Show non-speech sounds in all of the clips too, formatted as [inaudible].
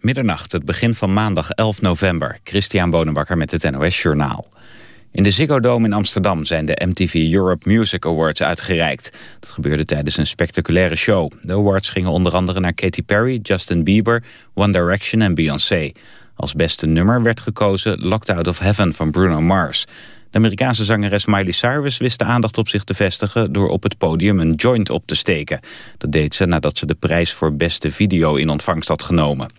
Middernacht, het begin van maandag 11 november. Christian Bonenbakker met het NOS Journaal. In de Ziggo Dome in Amsterdam zijn de MTV Europe Music Awards uitgereikt. Dat gebeurde tijdens een spectaculaire show. De awards gingen onder andere naar Katy Perry, Justin Bieber, One Direction en Beyoncé. Als beste nummer werd gekozen Locked Out of Heaven van Bruno Mars. De Amerikaanse zangeres Miley Cyrus wist de aandacht op zich te vestigen... door op het podium een joint op te steken. Dat deed ze nadat ze de prijs voor beste video in ontvangst had genomen.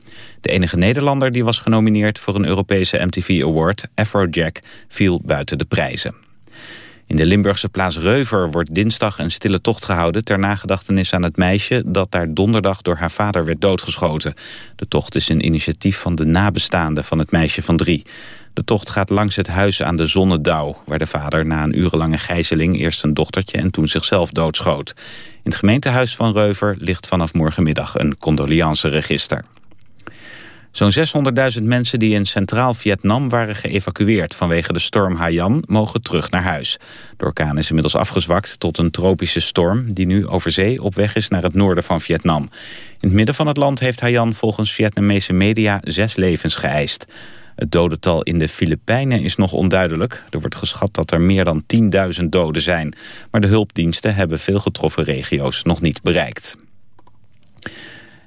De enige Nederlander die was genomineerd voor een Europese MTV Award, Afrojack, viel buiten de prijzen. In de Limburgse plaats Reuver wordt dinsdag een stille tocht gehouden... ter nagedachtenis aan het meisje dat daar donderdag door haar vader werd doodgeschoten. De tocht is een initiatief van de nabestaanden van het meisje van drie. De tocht gaat langs het huis aan de Zonnedouw... waar de vader na een urenlange gijzeling eerst een dochtertje en toen zichzelf doodschoot. In het gemeentehuis van Reuver ligt vanaf morgenmiddag een condoleanceregister. Zo'n 600.000 mensen die in Centraal Vietnam waren geëvacueerd vanwege de storm Haiyan mogen terug naar huis. De orkaan is inmiddels afgezwakt tot een tropische storm die nu over zee op weg is naar het noorden van Vietnam. In het midden van het land heeft Haiyan volgens Vietnamese media zes levens geëist. Het dodental in de Filipijnen is nog onduidelijk. Er wordt geschat dat er meer dan 10.000 doden zijn. Maar de hulpdiensten hebben veel getroffen regio's nog niet bereikt.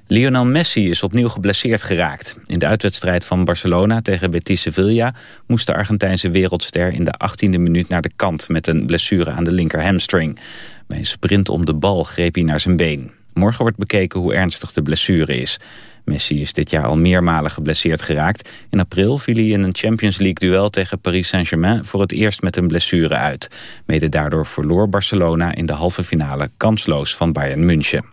Lionel Messi is opnieuw geblesseerd geraakt. In de uitwedstrijd van Barcelona tegen Betis Sevilla... moest de Argentijnse wereldster in de 18e minuut naar de kant... met een blessure aan de linker hamstring. Bij een sprint om de bal greep hij naar zijn been. Morgen wordt bekeken hoe ernstig de blessure is. Messi is dit jaar al meermalen geblesseerd geraakt. In april viel hij in een Champions League-duel tegen Paris Saint-Germain... voor het eerst met een blessure uit. Mede daardoor verloor Barcelona in de halve finale kansloos van Bayern München.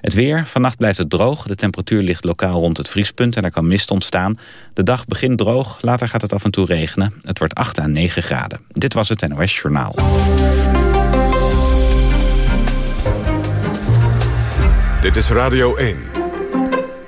Het weer, vannacht blijft het droog. De temperatuur ligt lokaal rond het vriespunt en er kan mist ontstaan. De dag begint droog, later gaat het af en toe regenen. Het wordt 8 à 9 graden. Dit was het NOS Journaal. Dit is Radio 1.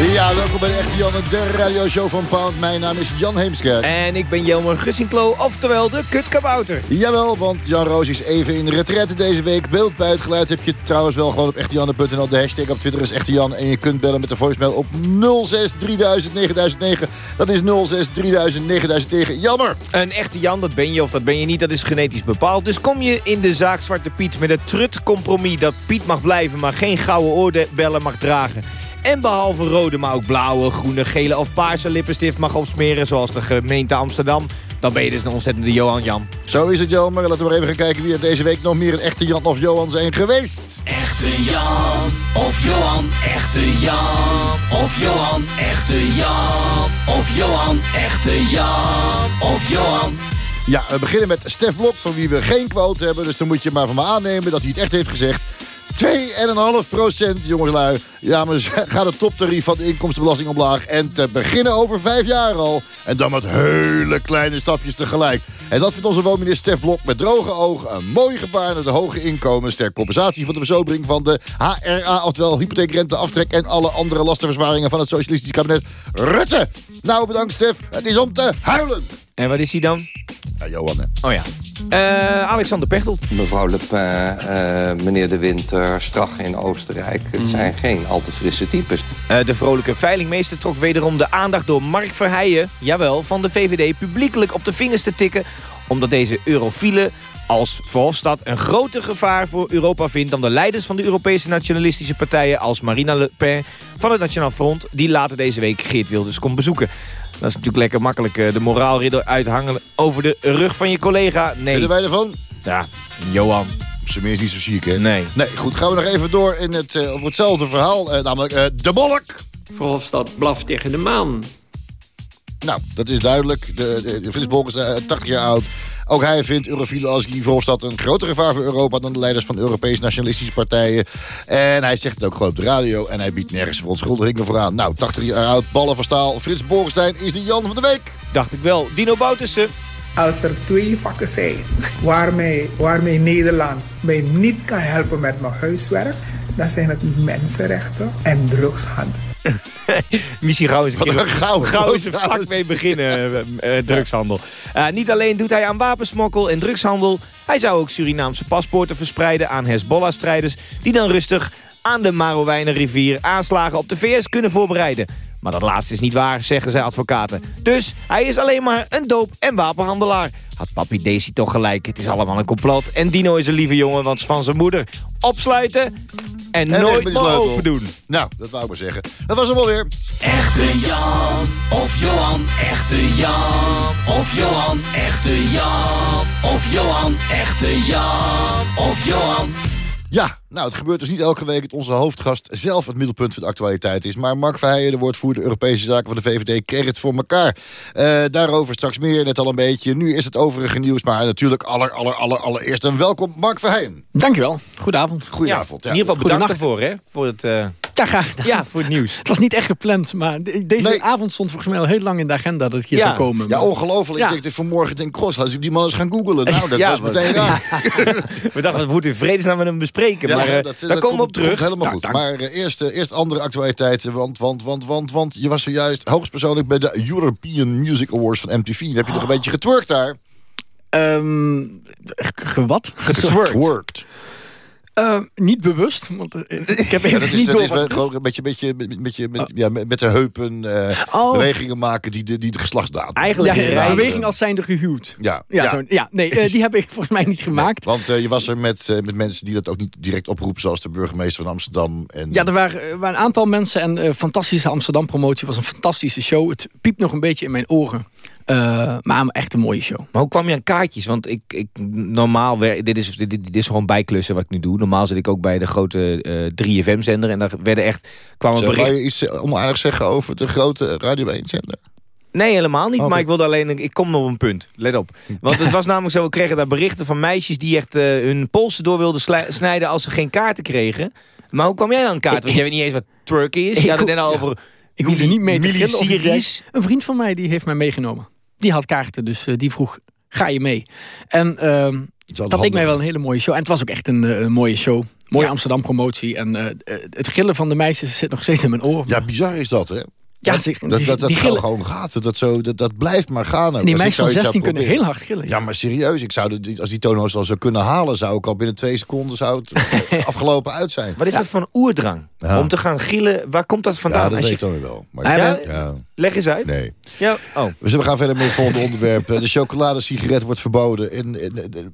Ja, welkom bij de Echte Janne, de radioshow van Pound. Mijn naam is Jan Heemskerk. En ik ben Jelmer Gussinklo, oftewel de kutkabouter. Jawel, want Jan Roos is even in retraite deze week. Beeld bij het geluid heb je trouwens wel gewoon op echtejanne.nl. De hashtag op Twitter is Echte Jan. En je kunt bellen met de voicemail op 06 3000 9009. Dat is 06 3000 9009. Jammer! Een echte Jan, dat ben je of dat ben je niet, dat is genetisch bepaald. Dus kom je in de zaak Zwarte Piet met het trut-compromis... dat Piet mag blijven, maar geen gouden oorbellen mag dragen... En behalve rode, maar ook blauwe, groene, gele of paarse lippenstift mag opsmeren... zoals de gemeente Amsterdam. Dan ben je dus een ontzettende Johan Jan. Zo is het, Jan. Maar laten we maar even gaan kijken wie er deze week nog meer een echte Jan of Johan zijn geweest. Echte Jan of Johan, echte Jan of Johan, echte Jan of Johan, echte Jan of Johan. Ja, we beginnen met Stef Blok, van wie we geen quote hebben. Dus dan moet je maar van me aannemen dat hij het echt heeft gezegd. 2,5 procent, jongelui. Ja, maar [laughs] gaat het toptarief van de inkomstenbelasting omlaag. En te beginnen over vijf jaar al. En dan met hele kleine stapjes tegelijk. En dat vindt onze woonminister Stef Blok met droge ogen... een mooi gebaar naar de hoge inkomens... ter compensatie van de verzobering van de HRA... oftewel hypotheekrenteaftrek en alle andere lastenverzwaringen... van het socialistische kabinet Rutte. Nou, bedankt Stef. Het is om te huilen. En wat is hij dan? Ja, Johan, hè. Oh ja. Uh, Alexander Pechtold. Mevrouw Le Pen, uh, meneer De Winter, Strach in Oostenrijk. Het zijn geen al te frisse types. Uh, de vrolijke veilingmeester trok wederom de aandacht door Mark Verheijen... jawel, van de VVD publiekelijk op de vingers te tikken... omdat deze eurofielen als Verhofstadt een groter gevaar voor Europa vindt... dan de leiders van de Europese nationalistische partijen... als Marina Le Pen van het Nationaal Front... die later deze week Geert Wilders komt bezoeken. Dat is natuurlijk lekker makkelijk eh, de moraalridder uithangen over de rug van je collega. Nee. Vinden wij ervan? Ja, Johan. Ze meer is niet zo ziek, hè? Nee. Nee, goed. Gaan we nog even door in het, uh, over hetzelfde verhaal. Uh, namelijk uh, de bolk. Verhofstadt blaft tegen de maan. Nou, dat is duidelijk. De, de, de Frits Bolk is 80 jaar oud. Ook hij vindt eurofielen als Guy Verhofstadt een groter gevaar voor Europa... dan de leiders van Europese nationalistische partijen. En hij zegt het ook gewoon op de radio. En hij biedt nergens verontschuldigingen voor aan. Nou, 80 jaar oud, ballen van staal. Frits Borgstein is de Jan van de Week. Dacht ik wel. Dino Boutussen. Als er twee vakken zijn waarmee, waarmee Nederland mij niet kan helpen met mijn huiswerk dan zijn het mensenrechten en drugshandel. Missie gauw eens een keer een gauw- gauw eens een vak mee beginnen, eh, eh, drugshandel. Eh, niet alleen doet hij aan wapensmokkel en drugshandel... hij zou ook Surinaamse paspoorten verspreiden aan Hezbollah-strijders... die dan rustig aan de Marowijnenrivier aanslagen op de VS kunnen voorbereiden. Maar dat laatste is niet waar, zeggen zijn advocaten. Dus hij is alleen maar een doop- en wapenhandelaar. Had papi Daisy toch gelijk, het is allemaal een complot. En Dino is een lieve jongen, want van zijn moeder opsluiten... en, En nooit meer open doen. Nou, dat wou ik maar zeggen. Dat was hem alweer. Echte Jan of Johan, echte Jan of Johan, echte Jan of Johan, echte Jan of Johan. Ja, nou, het gebeurt dus niet elke week dat onze hoofdgast zelf het middelpunt van de actualiteit is. Maar Mark Verheijen, de woordvoerder Europese Zaken van de VVD, kreeg het voor elkaar. Eh, daarover straks meer, net al een beetje. Nu is het overige nieuws, maar natuurlijk aller, aller, aller, allereerst een welkom Mark Verheijen. Dankjewel. Goedenavond. Goedenavond. In ieder geval bedankt daarvoor, hè? Voor het, eh, Ja, graag gedaan. ja, voor het nieuws. Het was niet echt gepland, maar de- deze Nee. avond stond volgens mij al heel lang in de agenda dat ik hier Ja. zou komen. Ja, ongelooflijk. Ja. Ik denk dat vanmorgen denk cross, als ik die man eens gaan googelen. Nou, [laughs] dat Ja, was maar- meteen raar. [laughs] [laughs] We dachten, we moeten in vredesnaam met hem bespreken. Ja, maar eh, dat- daar dat komen we op terug. komt helemaal Ja, goed. dank. Maar eh, eerst, eh, eerst andere actualiteiten. Want, want, want, want, want je was zojuist hoogstpersoonlijk bij de European Music Awards van MTV. Dan heb je nog een beetje getwerkt daar. Ehm, ge- ge- wat? Getwerkt. Eh, niet bewust, want eh, ik heb Ja, even dat is, niet dat door is wel gewoon een beetje, beetje, beetje, beetje met, ja, met, met de heupen eh, Oh. bewegingen maken die de, die de geslachtsdaad. Eigenlijk Ja, ja, beweging als zijnde gehuwd. Ja, Ja, ja. Zo, ja nee, eh, die heb ik [laughs] volgens mij niet gemaakt. Want eh, je was er met, met mensen die dat ook niet direct oproepen, zoals de burgemeester van Amsterdam. En, Ja, er waren, er waren een aantal mensen en eh fantastische Amsterdam-promotie was een fantastische show. Het piept nog een beetje in mijn oren. Eh, maar echt een mooie show. Maar hoe kwam je aan kaartjes? Want ik, ik normaal, wer- dit is, dit, dit is gewoon bijklussen wat ik nu doe. Normaal zit ik ook bij de grote eh 3FM-zender. En daar werden echt, kwamen berichten... je iets eh, onaardigs zeggen over de grote Radio 1-zender? Nee, helemaal niet. Maar ik wilde alleen, ik kom nog op een punt. Let op. Want het was namelijk zo, we kregen daar berichten van meisjes... die echt eh, hun polsen door wilden snijden als ze geen kaarten kregen. Maar hoe kwam jij dan aan kaarten? Want jij weet niet eens wat twerken is. Je Ik had het net al ja. over... Ik hoefde niet mee te dergelijks. Een vriend van mij die heeft mij meegenomen. Die had kaarten, dus eh, die vroeg, ga je mee? En ehm, dat leek mij wel een hele mooie show. En het was ook echt een, eh, een mooie show. Mooie Ja. Amsterdam promotie. En eh, het gillen van de meisjes zit nog steeds in mijn oren. Ja, bizar is dat, hè? Ja, zich- Dat, dat, die- dat die gewoon, gaat. Dat, zo, dat, dat blijft maar gaan. ook. En die meisjes van zoiets zou 16 kunnen heel hard gillen. Ja, maar serieus. Ik zou de, als die toonhoogte al zou kunnen halen... zou ik al binnen twee seconden zou het eh, [laughs] afgelopen uit zijn. Wat is dat voor een oerdrang? Ja. Om te gaan gillen, waar komt dat vandaan? Ja, dat Als weet je- Tony wel. Maar, Ja, Ja? ja, Leg eens uit. nee. Ja, oh. Dus we gaan verder met het volgende onderwerp. Eh, De chocoladesigaret wordt verboden. En, en, en- en-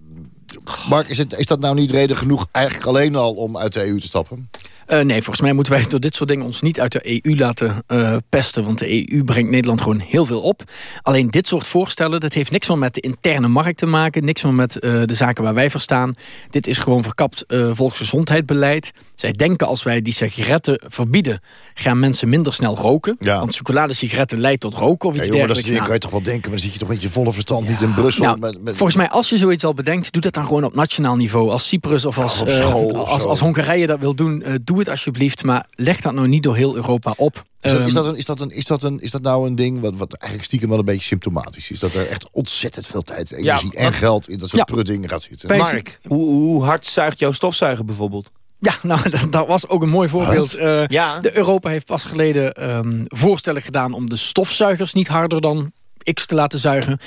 Mark, is, het, is dat nou niet reden genoeg eigenlijk alleen al om uit de EU te stappen? Eh, nee, volgens mij moeten wij door dit soort dingen ons niet uit de EU laten eh, pesten. Want de EU brengt Nederland gewoon heel veel op. Alleen dit soort voorstellen, dat heeft niks meer met de interne markt te maken. Niks meer met eh, de zaken waar wij voor staan. Dit is gewoon verkapt volksgezondheidsbeleid. Zij denken als wij die sigaretten verbieden... gaan mensen minder snel roken. Ja. Want chocoladesigaretten leidt tot roken of Ja, iets jongen, dat dergelijks. Nou, kan je toch wel denken... maar dan zit je toch met je volle verstand niet in Brussel. nou, met, met, Volgens mij, als je zoiets al bedenkt, doe dat dan gewoon op nationaal niveau. Als Cyprus of als, of als, als Hongarije dat wil doen, eh, doe het alsjeblieft. Maar leg dat nou niet door heel Europa op. Is dat, is, Ehm, dat een, is, dat een, is, dat een, is dat nou een ding wat, wat eigenlijk stiekem wel een beetje symptomatisch is? Dat er echt ontzettend veel tijd, energie en geld in dat soort Ja. prutdingen gaat zitten. Bij- Mark, hoe, hoe hard zuigt jouw stofzuiger bijvoorbeeld? Ja, nou, [laughs] dat, dat was ook een mooi voorbeeld. Eh, Ja. De Europa heeft pas geleden ehm, voorstellen gedaan om de stofzuigers niet harder dan X te laten zuigen.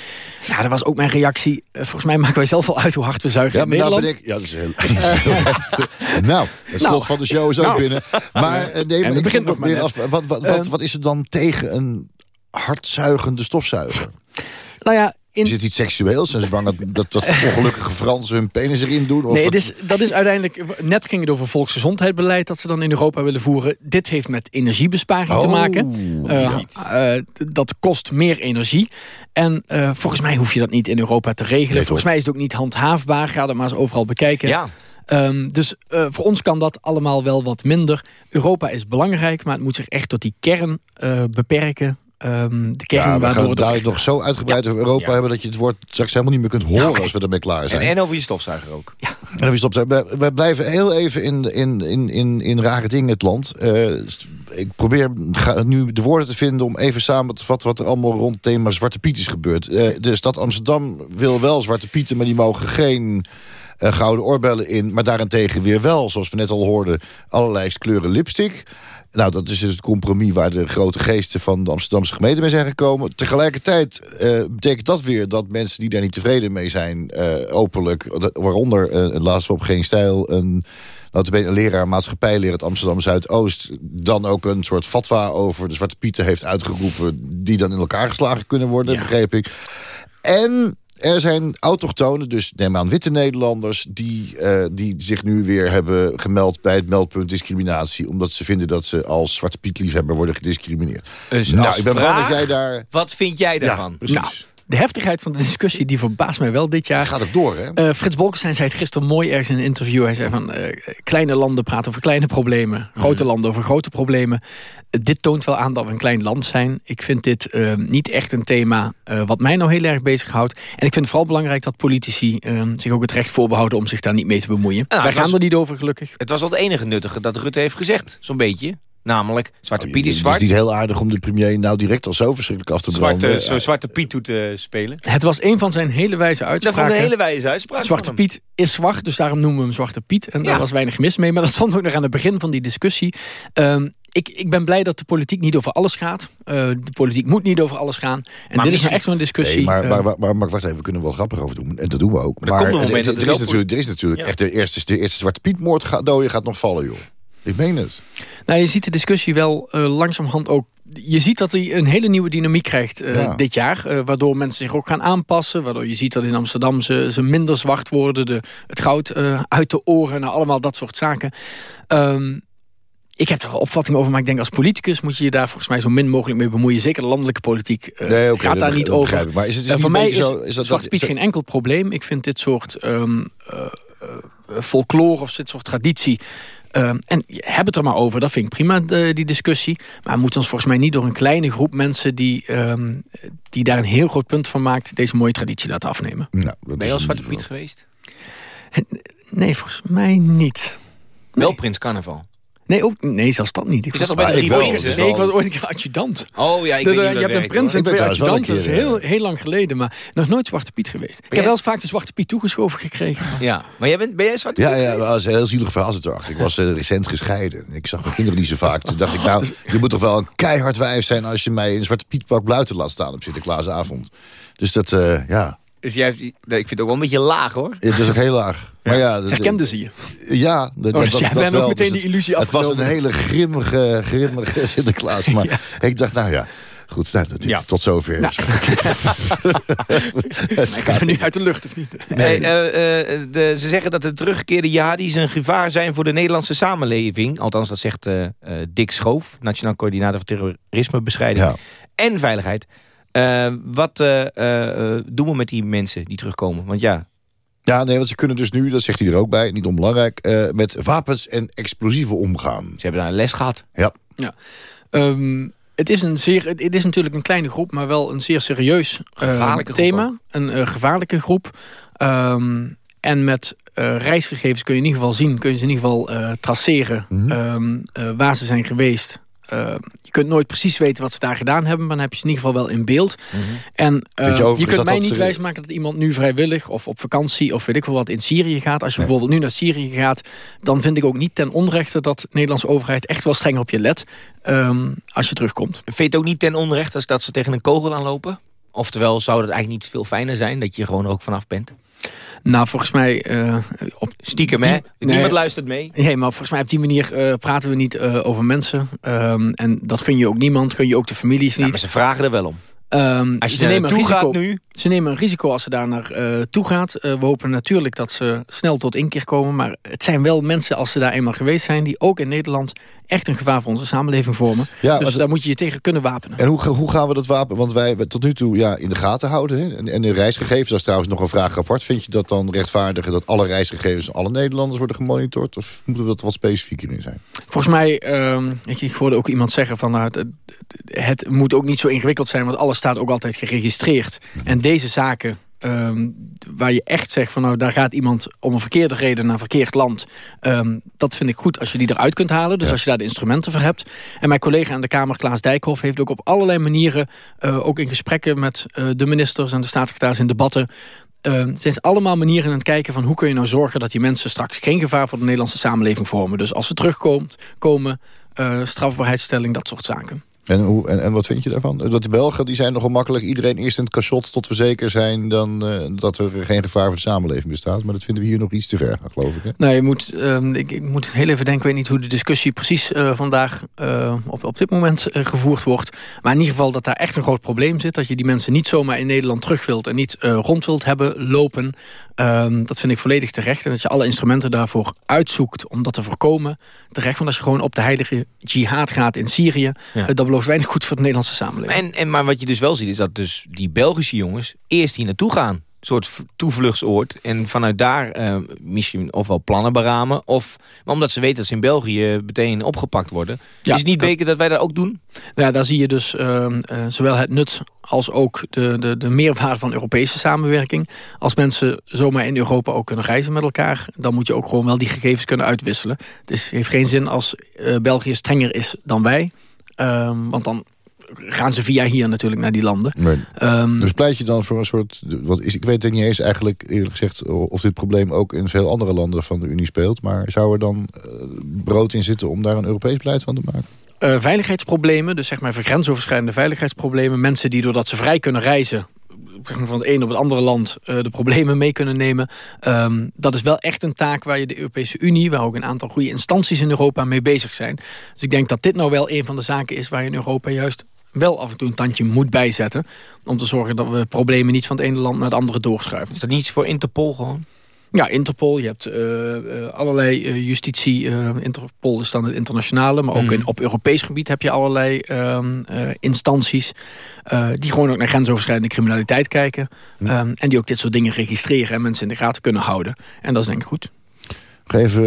Ja, dat was ook mijn reactie. Eh, volgens mij maken wij zelf al uit hoe hard we zuigen Ja, in maar nou Nederland. ik... Ja, dat is heel... [laughs] heel lastig. nou, het slot Nou. van de show is ook Nou. binnen. Maar eh, nee, maar ik vind nog meer af... Wat, wat, wat, Eh. wat is er dan tegen een hardzuigende stofzuiger? Nou ja, in, Is het iets seksueels? Zijn ze bang dat, dat, dat ongelukkige Fransen hun penis erin doen? Of Nee, dus, dat is uiteindelijk... Net ging het over volksgezondheidsbeleid... dat ze dan in Europa willen voeren. Dit heeft met energiebesparing te Oh, maken. Eh, eh, dat kost meer energie. En eh, volgens mij hoef je dat niet in Europa te regelen. Nee, volgens mij is het ook niet handhaafbaar. Ga dat maar eens overal bekijken. Ja. Ehm, dus eh, voor ons kan dat allemaal wel wat minder. Europa is belangrijk, maar het moet zich echt tot die kern eh, beperken. Ehm, de kern Ja, we gaan het dadelijk nog zo uitgebreid over Europa Ja. hebben... dat je het woord straks helemaal niet meer kunt horen als we ermee klaar En, zijn. en over je stofzuiger ook. En dan is het op we, we blijven heel even in, in, in, in, in rare dingen het land. Eh, ik probeer ga, nu de woorden te vinden om even samen te vatten... wat er allemaal rond het thema Zwarte Piet is gebeurd. Eh, de stad Amsterdam wil wel Zwarte Pieten, maar die mogen geen... eh, gouden oorbellen in... maar daarentegen weer wel, zoals we net al hoorden... allerlei kleuren lipstick... Nou, dat is dus het compromis waar de grote geesten van de Amsterdamse gemeente mee zijn gekomen. Tegelijkertijd uh, betekent dat weer dat mensen die daar niet tevreden mee zijn, uh, openlijk, waaronder uh, laatst op geen stijl, een, een leraar maatschappijleer het Amsterdam Zuidoost, dan ook een soort fatwa over de Zwarte Pieten heeft uitgeroepen, die dan in elkaar geslagen kunnen worden, ja. begreep ik. En er zijn autochtonen, dus neem aan witte Nederlanders... Die, uh, die zich nu weer hebben gemeld bij het meldpunt discriminatie... omdat ze vinden dat ze als Zwarte Piet liefhebber worden gediscrimineerd. Dus nou, ik ben blij dat jij daar... Wat vind jij daarvan? Ja, precies. Nou de heftigheid van de discussie die verbaast mij wel dit jaar. Gaat het door, hè? Uh, Frits Bolkestein zei het gisteren mooi ergens in een interview. Hij zei van, uh, kleine landen praten over kleine problemen. Grote mm. landen over grote problemen. Uh, dit toont wel aan dat we een klein land zijn. Ik vind dit niet echt een thema wat mij nou heel erg bezighoudt. En ik vind het vooral belangrijk dat politici zich ook het recht voorbehouden... om zich daar niet mee te bemoeien. Nou, Wij gaan was, er niet over, gelukkig. Het was wel het enige nuttige dat Rutte heeft gezegd, zo'n beetje. Namelijk, Zwarte oh, Piet is zwart. Het is niet heel aardig om de premier nou direct al zo verschrikkelijk af te branden. Zwarte, zo Zwarte Piet toe te spelen. Het was een van zijn hele wijze uitspraken. Dat van de hele wijze uitspraak. Zwarte Piet is zwart, dus daarom noemen we hem Zwarte Piet. En daar was weinig mis mee. Maar dat stond ook nog aan het begin van die discussie. Um, ik, ik ben blij dat de politiek niet over alles gaat. Uh, de politiek moet niet over alles gaan. En maar dit is echt zo'n discussie. Nee, maar, maar, maar, maar, wacht even, we kunnen wel grappig over doen. En dat doen we ook. Maar, er, er, er, is natuurlijk, er is natuurlijk echt de eerste, de eerste Zwarte Piet moord gaat, gaat nog vallen, joh. Ik meen het. Nou, je ziet de discussie wel uh, langzamerhand ook... Je ziet dat hij een hele nieuwe dynamiek krijgt uh, ja. dit jaar. Uh, waardoor mensen zich ook gaan aanpassen. Waardoor je ziet dat in Amsterdam ze, ze minder zwart worden. De, het goud uit de oren. Nou, allemaal dat soort zaken. Um, ik heb er wel opvatting over, maar ik denk als politicus moet je je daar volgens mij zo min mogelijk mee bemoeien. Zeker de landelijke politiek nee, okay, gaat daar niet over. Maar is het, is uh, voor mij is, zo, is dat geen enkel probleem. Ik vind dit soort um, uh, folklore of dit soort traditie Um, en heb het er maar over, dat vind ik prima, de, die discussie. Maar we moeten ons volgens mij niet door een kleine groep mensen... die, um, die daar een heel groot punt van maakt... deze mooie traditie laten afnemen. Nou, ben je al Zwarte Piet geweest? Nee, volgens mij niet. Nee. Wel Prins Carnaval? Nee, ook, nee, zelfs dat niet. Ik was, bij de ik, nee, ik was ooit een keer adjudant. Oh ja, ik de, weet Je hebt een prins en twee adjudanten. Dat is heel, heel lang geleden. Maar nog nooit Zwarte Piet geweest. ik heb wel eens vaak de Zwarte Piet toegeschoven gekregen. Ja, maar jij bent, ben jij Zwarte Piet Ja, ja dat was een heel zielig verhaal erachter. Ik was uh, recent gescheiden. Ik zag mijn kinderen niet zo vaak. Toen dacht ik, nou, je moet toch wel een keihard wijf zijn... als je mij in Zwarte Piet pak buiten laat staan op Sinterklaasavond. Dus dat, uh, ja... Dus jij, ik vind het ook wel een beetje laag, hoor. Het is ook heel laag. Maar ja, dat, Herkende ze je? Ja. Dat, oh, dus jij bent ook meteen die illusie Het was een hele grimmige, grimmige [laughs] Sinterklaas. Maar ja. ik dacht, nou ja... Goed, nou, dat, ja. tot zover. Nou. [laughs] het gaat nu uit de lucht, of niet? Nee. Uh, uh, de, ze zeggen dat de teruggekeerde jihadis een gevaar zijn... voor de Nederlandse samenleving. Althans, dat zegt uh, Dick Schoof... Nationaal Coördinator voor Terrorismebestrijding ja. en Veiligheid. Uh, wat uh, uh, doen we met die mensen die terugkomen? Want ja... Ja, nee, want ze kunnen dus nu, dat zegt hij er ook bij, niet onbelangrijk... met wapens en explosieven omgaan. Ze hebben daar een les gehad. Ja. ja. Um, het, is een zeer, het is natuurlijk een kleine groep, maar wel een zeer serieus gevaarlijke thema. Een gevaarlijke groep. Um, en met reisgegevens kun je in ieder geval zien, kun je ze in ieder geval traceren... Mm -hmm. um, waar ze zijn geweest uh, je kunt nooit precies weten wat ze daar gedaan hebben... maar dan heb je ze in ieder geval wel in beeld. Mm -hmm. En uh, je, je, kunt mij niet wijsmaken dat iemand nu vrijwillig... of op vakantie of weet ik wel wat in Syrië gaat. Als je nee. bijvoorbeeld nu naar Syrië gaat... dan vind ik ook niet ten onrechte dat de Nederlandse overheid... echt wel strenger op je let um, als je terugkomt. Vind je het ook niet ten onrechte als dat ze tegen een kogel aanlopen? Oftewel, zou het eigenlijk niet veel fijner zijn... dat je gewoon er ook vanaf bent? Nou, volgens mij... Uh, op Stiekem, hè? Niemand luistert mee. Nee, maar volgens mij op die manier uh, praten we niet uh, over mensen. Um, en dat kun je ook niemand, kun je ook de families niet. Ja, maar ze vragen er wel om. Um, als je ze nemen een risico, gaat nu... Ze nemen een risico als ze daar naartoe uh, gaat. Uh, we hopen natuurlijk dat ze snel tot inkeer komen. Maar het zijn wel mensen, als ze daar eenmaal geweest zijn... die ook in Nederland echt een gevaar voor onze samenleving vormen. Ja, dus daar moet je je tegen kunnen wapenen. En hoe, hoe gaan we dat wapen? Want wij tot nu toe ja, in de gaten houden. Hè? En, en de reisgegevens, dat is trouwens nog een vraag apart. Vind je dat dan rechtvaardigen dat alle reisgegevens... van alle Nederlanders worden gemonitord? Of moeten we dat wat specifieker in zijn? Volgens mij, ik, ik hoorde ook iemand zeggen... van nou, het, het moet ook niet zo ingewikkeld zijn... want alles staat ook altijd geregistreerd. Mhm. En deze zaken Um, waar je echt zegt van nou daar gaat iemand om een verkeerde reden naar een verkeerd land. Um, dat vind ik goed als je die eruit kunt halen. Dus ja. als je daar de instrumenten voor hebt. En mijn collega aan de Kamer, Klaas Dijkhoff, heeft ook op allerlei manieren, uh, ook in gesprekken met uh, de ministers en de staatssecretaris in debatten, uh, het zijn allemaal manieren aan het kijken van hoe kun je nou zorgen dat die mensen straks geen gevaar voor de Nederlandse samenleving vormen. Dus als ze terugkomen, komen, uh, strafbaarheidsstelling, dat soort zaken. En, hoe, en, en wat vind je daarvan? Dat de Belgen die zijn nogal makkelijk. Iedereen eerst in het cachot tot we zeker zijn... Dan, uh, dat er geen gevaar voor de samenleving bestaat. Maar dat vinden we hier nog iets te ver, geloof ik. Hè? Nou, je moet, uh, ik, ik, moet heel even denken... ik weet niet hoe de discussie precies uh, vandaag op, op dit moment gevoerd wordt. Maar in ieder geval dat daar echt een groot probleem zit. Dat je die mensen niet zomaar in Nederland terug wilt... en niet rond wilt hebben lopen. Um, dat vind ik volledig terecht. En dat je alle instrumenten daarvoor uitzoekt om dat te voorkomen. Terecht, want als je gewoon op de heilige jihad gaat in Syrië... Ja. dat belooft weinig goed voor de Nederlandse samenleving. En, en, maar wat je dus wel ziet is dat dus die Belgische jongens eerst hier naartoe gaan soort toevluchtsoord. En vanuit daar uh, misschien ofwel plannen beramen. Of maar omdat ze weten dat ze in België meteen opgepakt worden. Ja, is het niet beter dat wij dat ook doen? Nou ja, daar zie je dus uh, uh, zowel het nut als ook de, de, de meerwaarde van Europese samenwerking. Als mensen zomaar in Europa ook kunnen reizen met elkaar... dan moet je ook gewoon wel die gegevens kunnen uitwisselen. Het is, heeft geen zin als België strenger is dan wij... Ehm, want dan gaan ze via hier natuurlijk naar die landen. Nee. Um, dus pleit je dan voor een soort... Wat is, ik weet het niet eens eigenlijk eerlijk gezegd... of dit probleem ook in veel andere landen van de Unie speelt. Maar zou er dan uh, brood in zitten om daar een Europees beleid van te maken? Uh, veiligheidsproblemen, dus zeg maar grensoverschrijdende veiligheidsproblemen. Mensen die doordat ze vrij kunnen reizen van het een op het andere land uh, de problemen mee kunnen nemen. Um, dat is wel echt een taak waar je de Europese Unie... waar ook een aantal goede instanties in Europa mee bezig zijn. Dus ik denk dat dit nou wel een van de zaken is... waar je in Europa juist wel af en toe een tandje moet bijzetten... om te zorgen dat we problemen niet van het ene land naar het andere doorschuiven. Is dat niet iets voor Interpol gewoon? Ja, Interpol. Je hebt uh, uh, allerlei uh, justitie. Interpol is dan het internationale. Maar ook mm. in, op Europees gebied heb je allerlei ehm, instanties... die gewoon ook naar grensoverschrijdende criminaliteit kijken. Mm. Um, en die ook dit soort dingen registreren... en mensen in de gaten kunnen houden. En dat is denk ik goed even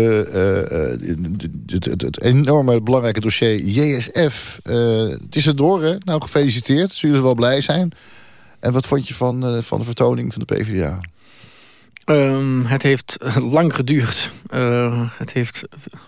het, het, het, enorme belangrijke dossier JSF. het is er door, hè? Nou, gefeliciteerd. Zullen we wel blij zijn. En wat vond je van, van de vertoning van de PvdA? Um, het heeft lang geduurd. Het heeft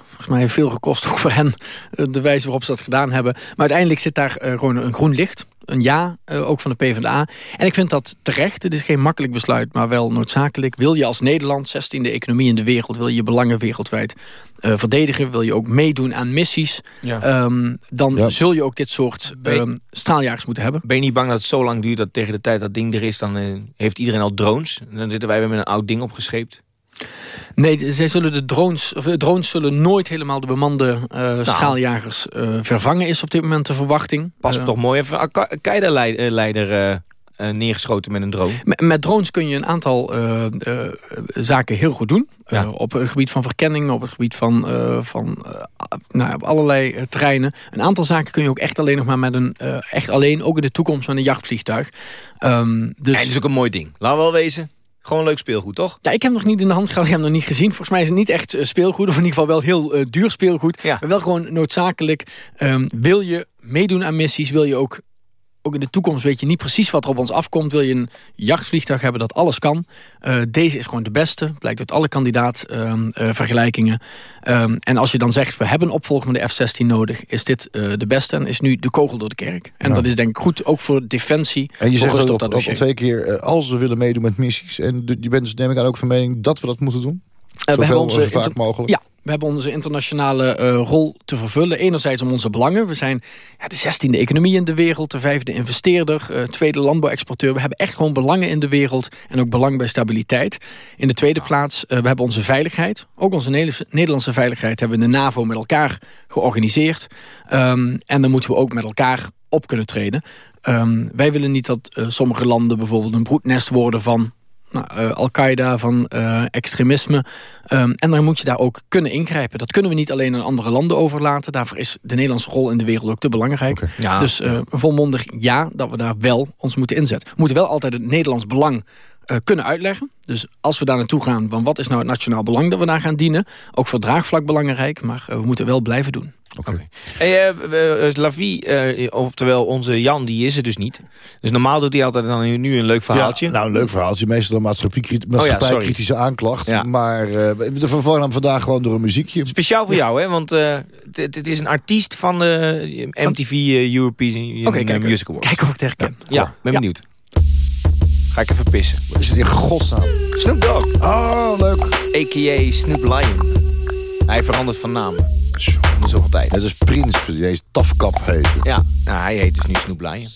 volgens mij veel gekost, ook voor hen, de wijze waarop ze dat gedaan hebben. Maar uiteindelijk zit daar gewoon een groen licht een ja, uh, ook van de PvdA. En ik vind dat terecht. Het is geen makkelijk besluit, maar wel noodzakelijk. Wil je als Nederland, 16e economie in de wereld... wil je je belangen wereldwijd uh, verdedigen... wil je ook meedoen aan missies... Ja. Um, dan ja. zul je ook dit soort um, straaljagers moeten hebben. Ben je niet bang dat het zo lang duurt... dat tegen de tijd dat ding er is... dan uh, heeft iedereen al drones? Dan zitten wij weer met een oud ding opgescheept. Nee, zij zullen de drones, of de drones zullen nooit helemaal de bemande uh, nou. straaljagers uh, vervangen, is op dit moment de verwachting. Pas uh, toch mooi even Al-Qaeda-leider uh, neergeschoten met een drone. Met, met drones kun je een aantal zaken heel goed doen. Ja. op het gebied van verkenning, op het gebied van, van nou, op allerlei terreinen. Een aantal zaken kun je ook echt alleen nog maar met een, echt alleen, ook in de toekomst met een jachtvliegtuig. Um, dus... En dat is ook een mooi ding. Laten we wel wezen. Gewoon leuk speelgoed, toch? Ja, ik heb hem nog niet in de hand gehad. Ik heb hem nog niet gezien. Volgens mij is het niet echt speelgoed. Of in ieder geval wel heel uh, duur speelgoed. Ja. Maar wel gewoon noodzakelijk. Um, wil je meedoen aan missies? Wil je ook ook in de toekomst weet je niet precies wat er op ons afkomt. Wil je een jachtvliegtuig hebben dat alles kan? Uh, deze is gewoon de beste. Blijkt uit alle kandidaatvergelijkingen. Uh, uh, um, en als je dan zegt, we hebben een opvolger van de F-16 nodig... is dit uh, de beste en is nu de kogel door de kerk. En dat is denk ik goed, ook voor defensie. En je zegt ook op, op, op twee keer, als we willen meedoen met missies... en je bent dus neem ik aan ook van mening dat we dat moeten doen? Uh, we hebben onze, vaak mogelijk. Ja, we hebben onze internationale uh, rol te vervullen. Enerzijds om onze belangen. We zijn ja, de zestiende economie in de wereld. De vijfde investeerder. Uh, tweede landbouwexporteur. We hebben echt gewoon belangen in de wereld. En ook belang bij stabiliteit. In de tweede plaats, uh, we hebben onze veiligheid. Ook onze Nederlandse veiligheid hebben we in de NAVO met elkaar georganiseerd. Um, en dan moeten we ook met elkaar op kunnen treden. Um, wij willen niet dat sommige landen bijvoorbeeld een broednest worden van nou, uh, Al-Qaeda, van uh, extremisme. Um, en dan moet je daar ook kunnen ingrijpen. Dat kunnen we niet alleen aan andere landen overlaten. Daarvoor is de Nederlandse rol in de wereld ook te belangrijk. Okay. Ja. Dus uh, volmondig ja, dat we daar wel ons moeten inzetten. We moeten wel altijd het Nederlands belang uh, kunnen uitleggen. Dus als we daar naartoe gaan, van wat is nou het nationaal belang dat we daar gaan dienen? Ook voor draagvlak belangrijk, maar uh, we moeten wel blijven doen. Oké. Okay. Hey, uh, Lavie, uh, oftewel onze Jan, die is er dus niet. Dus normaal doet hij altijd dan nu een leuk verhaaltje. Ja, nou, een leuk verhaaltje. Meestal een maatschappij-kritische oh, ja, aanklacht. Ja. Maar we vervangen hem vandaag gewoon door een muziekje. Speciaal voor jou, hè? Want het is een artiest van de MTV European okay, Music Awards. Kijk of ik het herken. Ja, ja ben benieuwd. Ga ik even pissen. Wat is het in godsnaam? Snoop Dogg. Oh, leuk. A.k.a. Snoop Lion. Hij verandert van naam. In zoveel tijd. Net als Prins, die eens Tafkap heet. Ja, nou, hij heet dus nu Snoop Lion.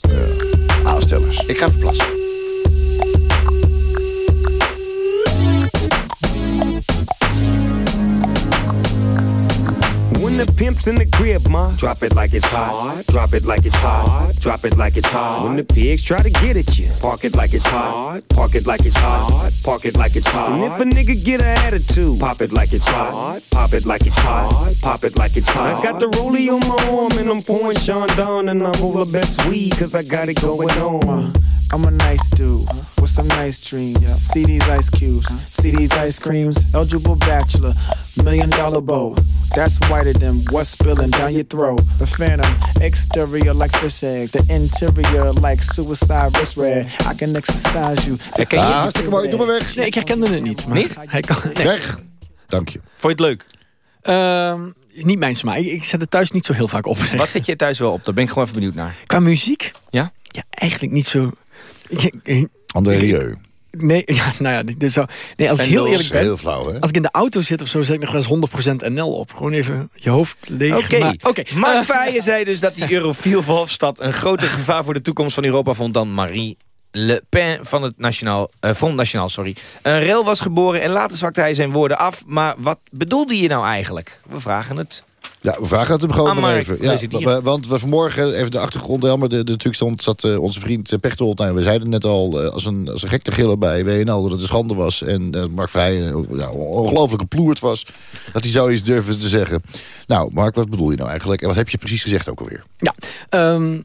Aanstellers. Ik ga even plassen. The pimp's in the crib, ma, drop it like it's hot. Drop it like it's hot. Drop it like it's hot. When the pigs try to get at you, park it like it's hot. Park it like it's hot. Park it like it's hot. And if a nigga get an attitude, pop it like it's hot. Pop it like it's hot. Pop it like it's hot. I got the rollie on my arm and I'm pouring Sean down and I'm over best weed cause I got it going on. I'm a nice dude some nice dreams. See these ice cubes, see these ice creams. Eligible bachelor, million dollar bow. That's whiter than what's spilling down your throat. The phantom, exterior like fish eggs, the interior like suicide wrist red. I can exercise you. Herken je Ah, hartstikke mooi. Doe maar weg. Nee, ik herkende het niet. Maar Niet? Hij kan, nee. Weg. Dank je. Vond je het leuk? Ehm, is niet mijn smaak. Ik, ik zet het thuis niet zo heel vaak op. zeg. Wat zet je thuis wel op? Daar ben ik gewoon even benieuwd naar. Qua muziek? Ja? Ja, eigenlijk niet zo... Ik- ik- André Rieu. Nee, [laughs] ja, nou ja, dit is zo. Nee, als ik heel eerlijk ben... Heel flauw, hè? Als ik in de auto zit of zo, zet ik nog wel eens 100% NL op. Gewoon even je hoofd leeg. Oké, Maar- oké. Mark Eh, zei dus dat die [laughs] eurofiel Verhofstadt... een groter gevaar voor de toekomst van Europa vond dan Marie Le Pen van het Nationaal, eh, Front Nationaal. Sorry. Een rel was geboren en later zwakte hij zijn woorden af. Maar wat bedoelde je nou eigenlijk? We vragen het. Ja, we vragen het hem gewoon maar even. Ja, want we vanmorgen, even de achtergrond, helemaal de, de, natuurlijk stond, zat eh, onze vriend uh, Pechtold. Nou, we zeiden net al, eh, als, een, als een gek te gillen bij WNL dat het een schande was. En eh, Mark Vrij uh, ja, ongelooflijk geploerd was. Dat hij zoiets durfde te zeggen. Nou, Mark, wat bedoel je nou eigenlijk? En wat heb je precies gezegd ook alweer? Ja, ehm,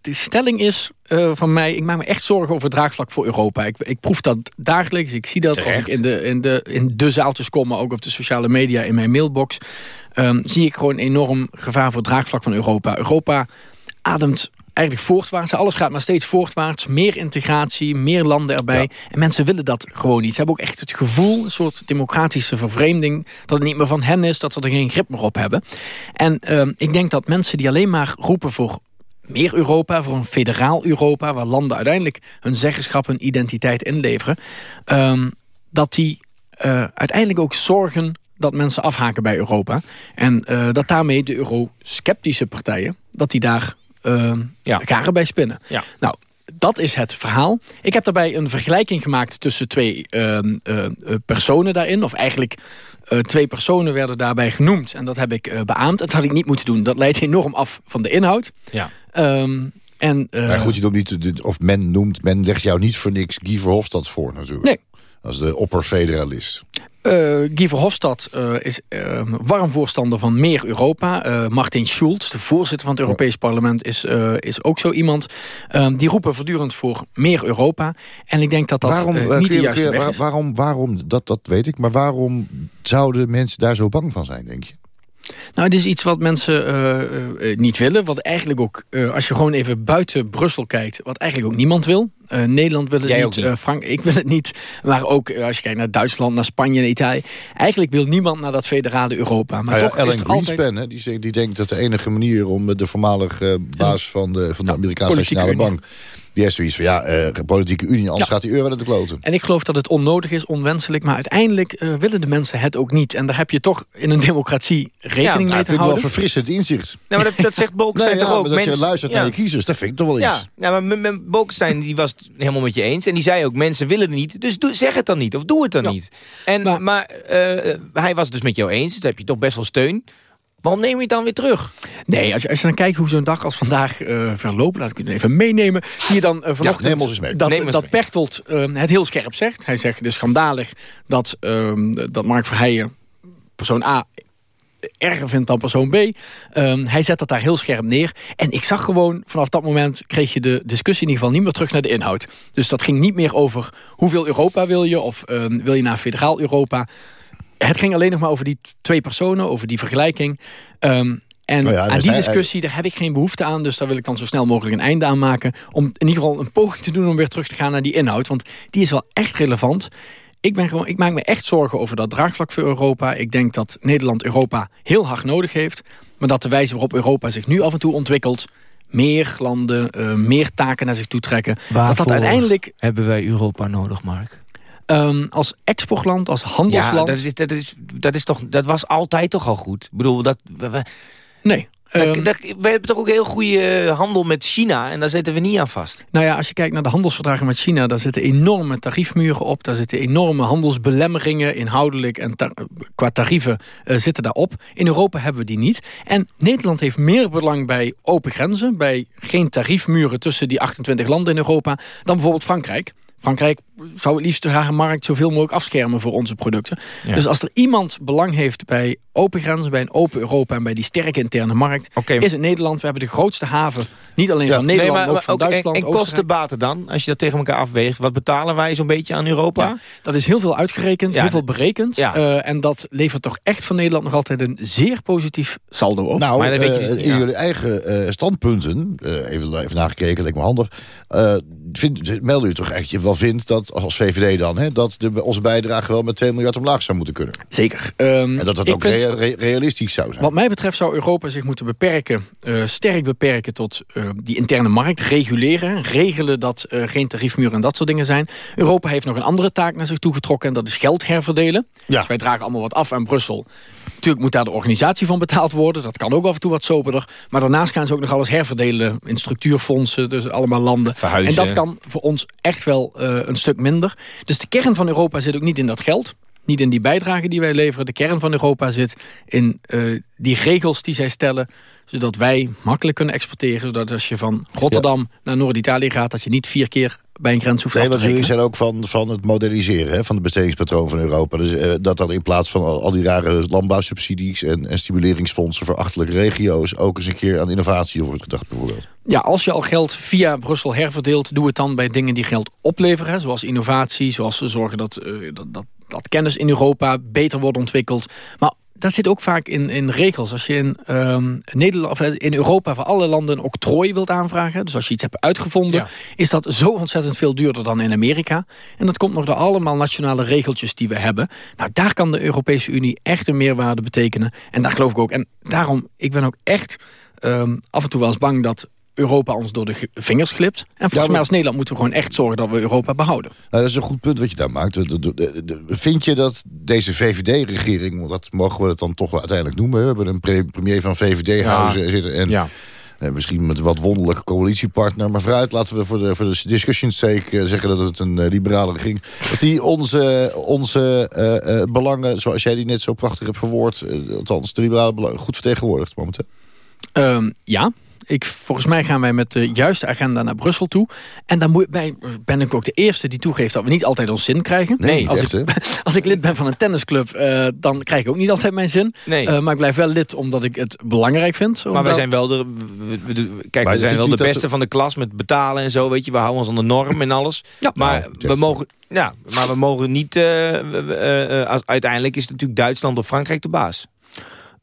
de, stelling is eh, van mij... ik maak me echt zorgen over het draagvlak voor Europa. Ik, ik proef dat dagelijks. Ik zie dat als Terecht. ik in de, in, de, in de zaaltjes kom... maar ook op de sociale media in mijn mailbox... ehm, zie ik gewoon enorm gevaar voor het draagvlak van Europa. Europa ademt eigenlijk voortwaarts. Alles gaat maar steeds voortwaarts. Meer integratie, meer landen erbij. En mensen willen dat gewoon niet. Ze hebben ook echt het gevoel, een soort democratische vervreemding... dat het niet meer van hen is, dat ze er geen grip meer op hebben. En ehm, ik denk dat mensen die alleen maar roepen voor meer Europa, voor een federaal Europa... waar landen uiteindelijk hun zeggenschap, hun identiteit inleveren... ehm, dat die eh, uiteindelijk ook zorgen dat mensen afhaken bij Europa. En eh, dat daarmee de eurosceptische partijen... dat die daar ehm Ja. garen bij spinnen. Ja. Nou, dat is het verhaal. Ik heb daarbij een vergelijking gemaakt tussen twee ehm, eh, eh, personen daarin. Of eigenlijk eh, twee personen werden daarbij genoemd. En dat heb ik eh, beaamd. Dat had ik niet moeten doen. Dat leidt enorm af van de inhoud. Ja. Ehm, en, eh, maar goed, je doet niet, of men noemt, men legt jou niet voor niks Guy Verhofstadt voor natuurlijk. Nee. Als de opperfederalist. Eh, Guy Verhofstadt eh, is eh, warm voorstander van meer Europa. Eh, Martin Schulz, de voorzitter van het Europees Parlement, is, is ook zo iemand. Ehm, die roepen voortdurend voor meer Europa. En ik denk dat dat waarom, niet de juiste waar- waarom, waarom, dat, dat weet ik, maar waarom zouden mensen daar zo bang van zijn, denk je? Nou, dit is iets wat mensen eh, eh, niet willen. Wat eigenlijk ook, eh, als je gewoon even buiten Brussel kijkt... wat eigenlijk ook niemand wil. Eh, Nederland wil het Jij niet, niet. eh, Frank, ik wil het niet. Maar ook eh, als je kijkt naar Duitsland, naar Spanje en Italië... eigenlijk wil niemand naar dat federale Europa. Maar Nou ja, toch is Ellen er altijd... Greenspan, die, zegt- die denkt dat de enige manier om eh, de voormalige eh, baas van de, van de Amerikaanse Nationale. Bank... die heeft zoiets van, ja, eh, politieke unie, anders Ja. gaat die euro naar de kloten. En ik geloof dat het onnodig is, onwenselijk. Maar uiteindelijk eh, willen de mensen het ook niet. En daar heb je toch in een democratie rekening mee ik te vind het wel houden. verfrissend inzicht. Nou, maar dat, dat zegt [laughs] Bolkestein Nee, ja, toch ook? maar dat je Mensen- luistert ja. naar je kiezers, dat vind ik toch wel iets. Ja, ja maar Bolkestein die was het helemaal met je eens. En die zei ook, mensen willen het niet. Dus doe, zeg het dan niet. Of doe het dan Ja. niet. En, maar eh, hij was het dus met jou eens. Dus dan heb je toch best wel steun. Waarom neem je het dan weer terug? Nee, als je, als je dan kijkt hoe zo'n dag als vandaag eh, verloopt... laat ik u even meenemen. Zie je dan eh, vanochtend mee. dat, dat mee. Pechtold eh, het heel scherp zegt. Hij zegt, het is schandalig dat, ehm, dat Mark Verheijen... persoon A erger vindt dan persoon B. Ehm, hij zet dat daar heel scherp neer. En ik zag gewoon, vanaf dat moment kreeg je de discussie in ieder geval niet meer terug naar de inhoud. Dus dat ging niet meer over hoeveel Europa wil je of ehm, wil je naar federaal Europa. Het ging alleen nog maar over die twee personen, over die vergelijking. Ehm, en Nou ja, aan daar die discussie, daar heb ik geen behoefte aan. Dus daar wil ik dan zo snel mogelijk een einde aan maken. Om in ieder geval een poging te doen om weer terug te gaan naar die inhoud. Want die is wel echt relevant. Ik, ben gewoon, ik maak me echt zorgen over dat draagvlak voor Europa. Ik denk dat Nederland Europa heel hard nodig heeft. Maar dat de wijze waarop Europa zich nu af en toe ontwikkelt... meer landen, eh, meer taken naar zich toe trekken. Dat dat uiteindelijk hebben wij Europa nodig, Mark? Ehm, als exportland, als Ja, handelsland... dat, is, dat, is, dat, is toch, dat was altijd toch al goed? Ik bedoel, dat, we, we- Nee. dat- ehm, dat- we hebben toch ook heel goede handel met China... en daar zitten we niet aan vast. Nou ja, als je kijkt naar de handelsverdragen met China... daar zitten enorme tariefmuren op. Daar zitten enorme handelsbelemmeringen inhoudelijk en qua tarieven eh, zitten daarop. In Europa hebben we die niet. En Nederland heeft meer belang bij open grenzen... bij geen tariefmuren tussen die 28 landen in Europa... dan bijvoorbeeld Frankrijk. Frankrijk zou het liefst haar markt zoveel mogelijk afschermen voor onze producten. Ja. Dus als er iemand belang heeft bij open grenzen, bij een open Europa... en bij die sterke interne markt, is het Nederland. We hebben de grootste haven, niet alleen van Nederland, maar, ook van ook- en- Duitsland, En, Oostenrijk. kosten baten dan, als je dat tegen elkaar afweegt... wat betalen wij zo'n beetje aan Europa? Ja, dat is heel veel uitgerekend, Ja, heel veel berekend. ja. Eh, en dat levert toch echt van Nederland nog altijd een zeer positief saldo op. Nou, Maar dan weet je- eh, in ja. jullie eigen eh, standpunten, eh, even, even nagekeken, lijkt me handig. eh vind, melden u toch echt, je wel vindt dat als VVD dan, hè, dat de, onze bijdrage wel met 2 miljard omlaag zou moeten kunnen. Zeker. Ehm, En dat dat ook vind- rea- re- realistisch zou zijn. Wat mij betreft zou Europa zich moeten beperken, eh, sterk beperken tot eh, die interne markt, reguleren, regelen dat er geen tariefmuren en dat soort dingen zijn. Europa heeft nog een andere taak naar zich toegetrokken en dat is geld herverdelen. Ja. Dus wij dragen allemaal wat af aan Brussel. Natuurlijk moet daar de organisatie van betaald worden, dat kan ook af en toe wat soberder. Maar daarnaast gaan ze ook nog alles herverdelen in structuurfondsen, dus allemaal landen. Verhuizen. En dat kan voor ons echt wel eh, een stuk minder. Dus de kern van Europa zit ook niet in dat geld. Niet in die bijdrage die wij leveren. De kern van Europa zit in eh, die regels die zij stellen. Zodat wij makkelijk kunnen exporteren. Zodat als je van Rotterdam naar Noord-Italië gaat... dat je niet vier keer bij een grens hoeft Nee, af te want jullie zijn ook van, van het moderniseren hè, van de bestedingspatroon van Europa. Dus eh, dat dat in plaats van al, al die rare landbouwsubsidies en, en stimuleringsfondsen voor achterlijke regio's ook eens een keer aan innovatie wordt gedacht bijvoorbeeld. Ja, als je al geld via Brussel herverdeelt... doe het dan bij dingen die geld opleveren. hè, Zoals innovatie, zoals we zorgen dat, eh, dat, dat, dat kennis in Europa beter wordt ontwikkeld. Maar dat zit ook vaak in, in regels. Als je in, ehm, Nederland, of in Europa voor alle landen een octrooi wilt aanvragen... dus als je iets hebt uitgevonden... Ja. is dat zo ontzettend veel duurder dan in Amerika. En dat komt nog door allemaal nationale regeltjes die we hebben. Nou, daar kan de Europese Unie echt een meerwaarde betekenen. En daar geloof ik ook. En daarom, ik ben ook echt ehm, af en toe wel eens bang... dat Europa ons door de ge- vingers glipt. En volgens maar- mij als Nederland moeten we gewoon echt zorgen dat we Europa behouden. Nou, dat is een goed punt wat je daar maakt. Vind je dat deze VVD-regering, want dat mogen we het dan toch wel uiteindelijk noemen... we hebben een pre- premier van VVD-huizen zitten... en Ja. eh, misschien met een wat wonderlijke coalitiepartner... maar vooruit laten we voor de, voor de sake eh, zeggen dat het een eh, liberale regering... dat die onze, onze eh, eh, belangen, zoals jij die net zo prachtig hebt verwoord... eh, althans de liberale belangen, goed vertegenwoordigt momenteel. Ehm, ja, ik, volgens mij gaan wij met de juiste agenda naar Brussel toe. En dan moet, bij, ben ik ook de eerste die toegeeft dat we niet altijd ons zin krijgen. Nee, als, echt, ik, [laughs] als ik lid ben van een tennisclub, eh, dan krijg ik ook niet altijd mijn zin. Nee. Eh, maar ik blijf wel lid omdat ik het belangrijk vind. Maar wij zijn wel de, we- we- we- kijk, Maar we zijn wel de beste ze- van de klas met betalen en zo, weet je. We houden ons aan de norm en alles. Ja. maar Nou, we yes. mogen, ja, maar we mogen niet. eh, we- we- eh, eh, als, uiteindelijk is natuurlijk Duitsland of Frankrijk de baas.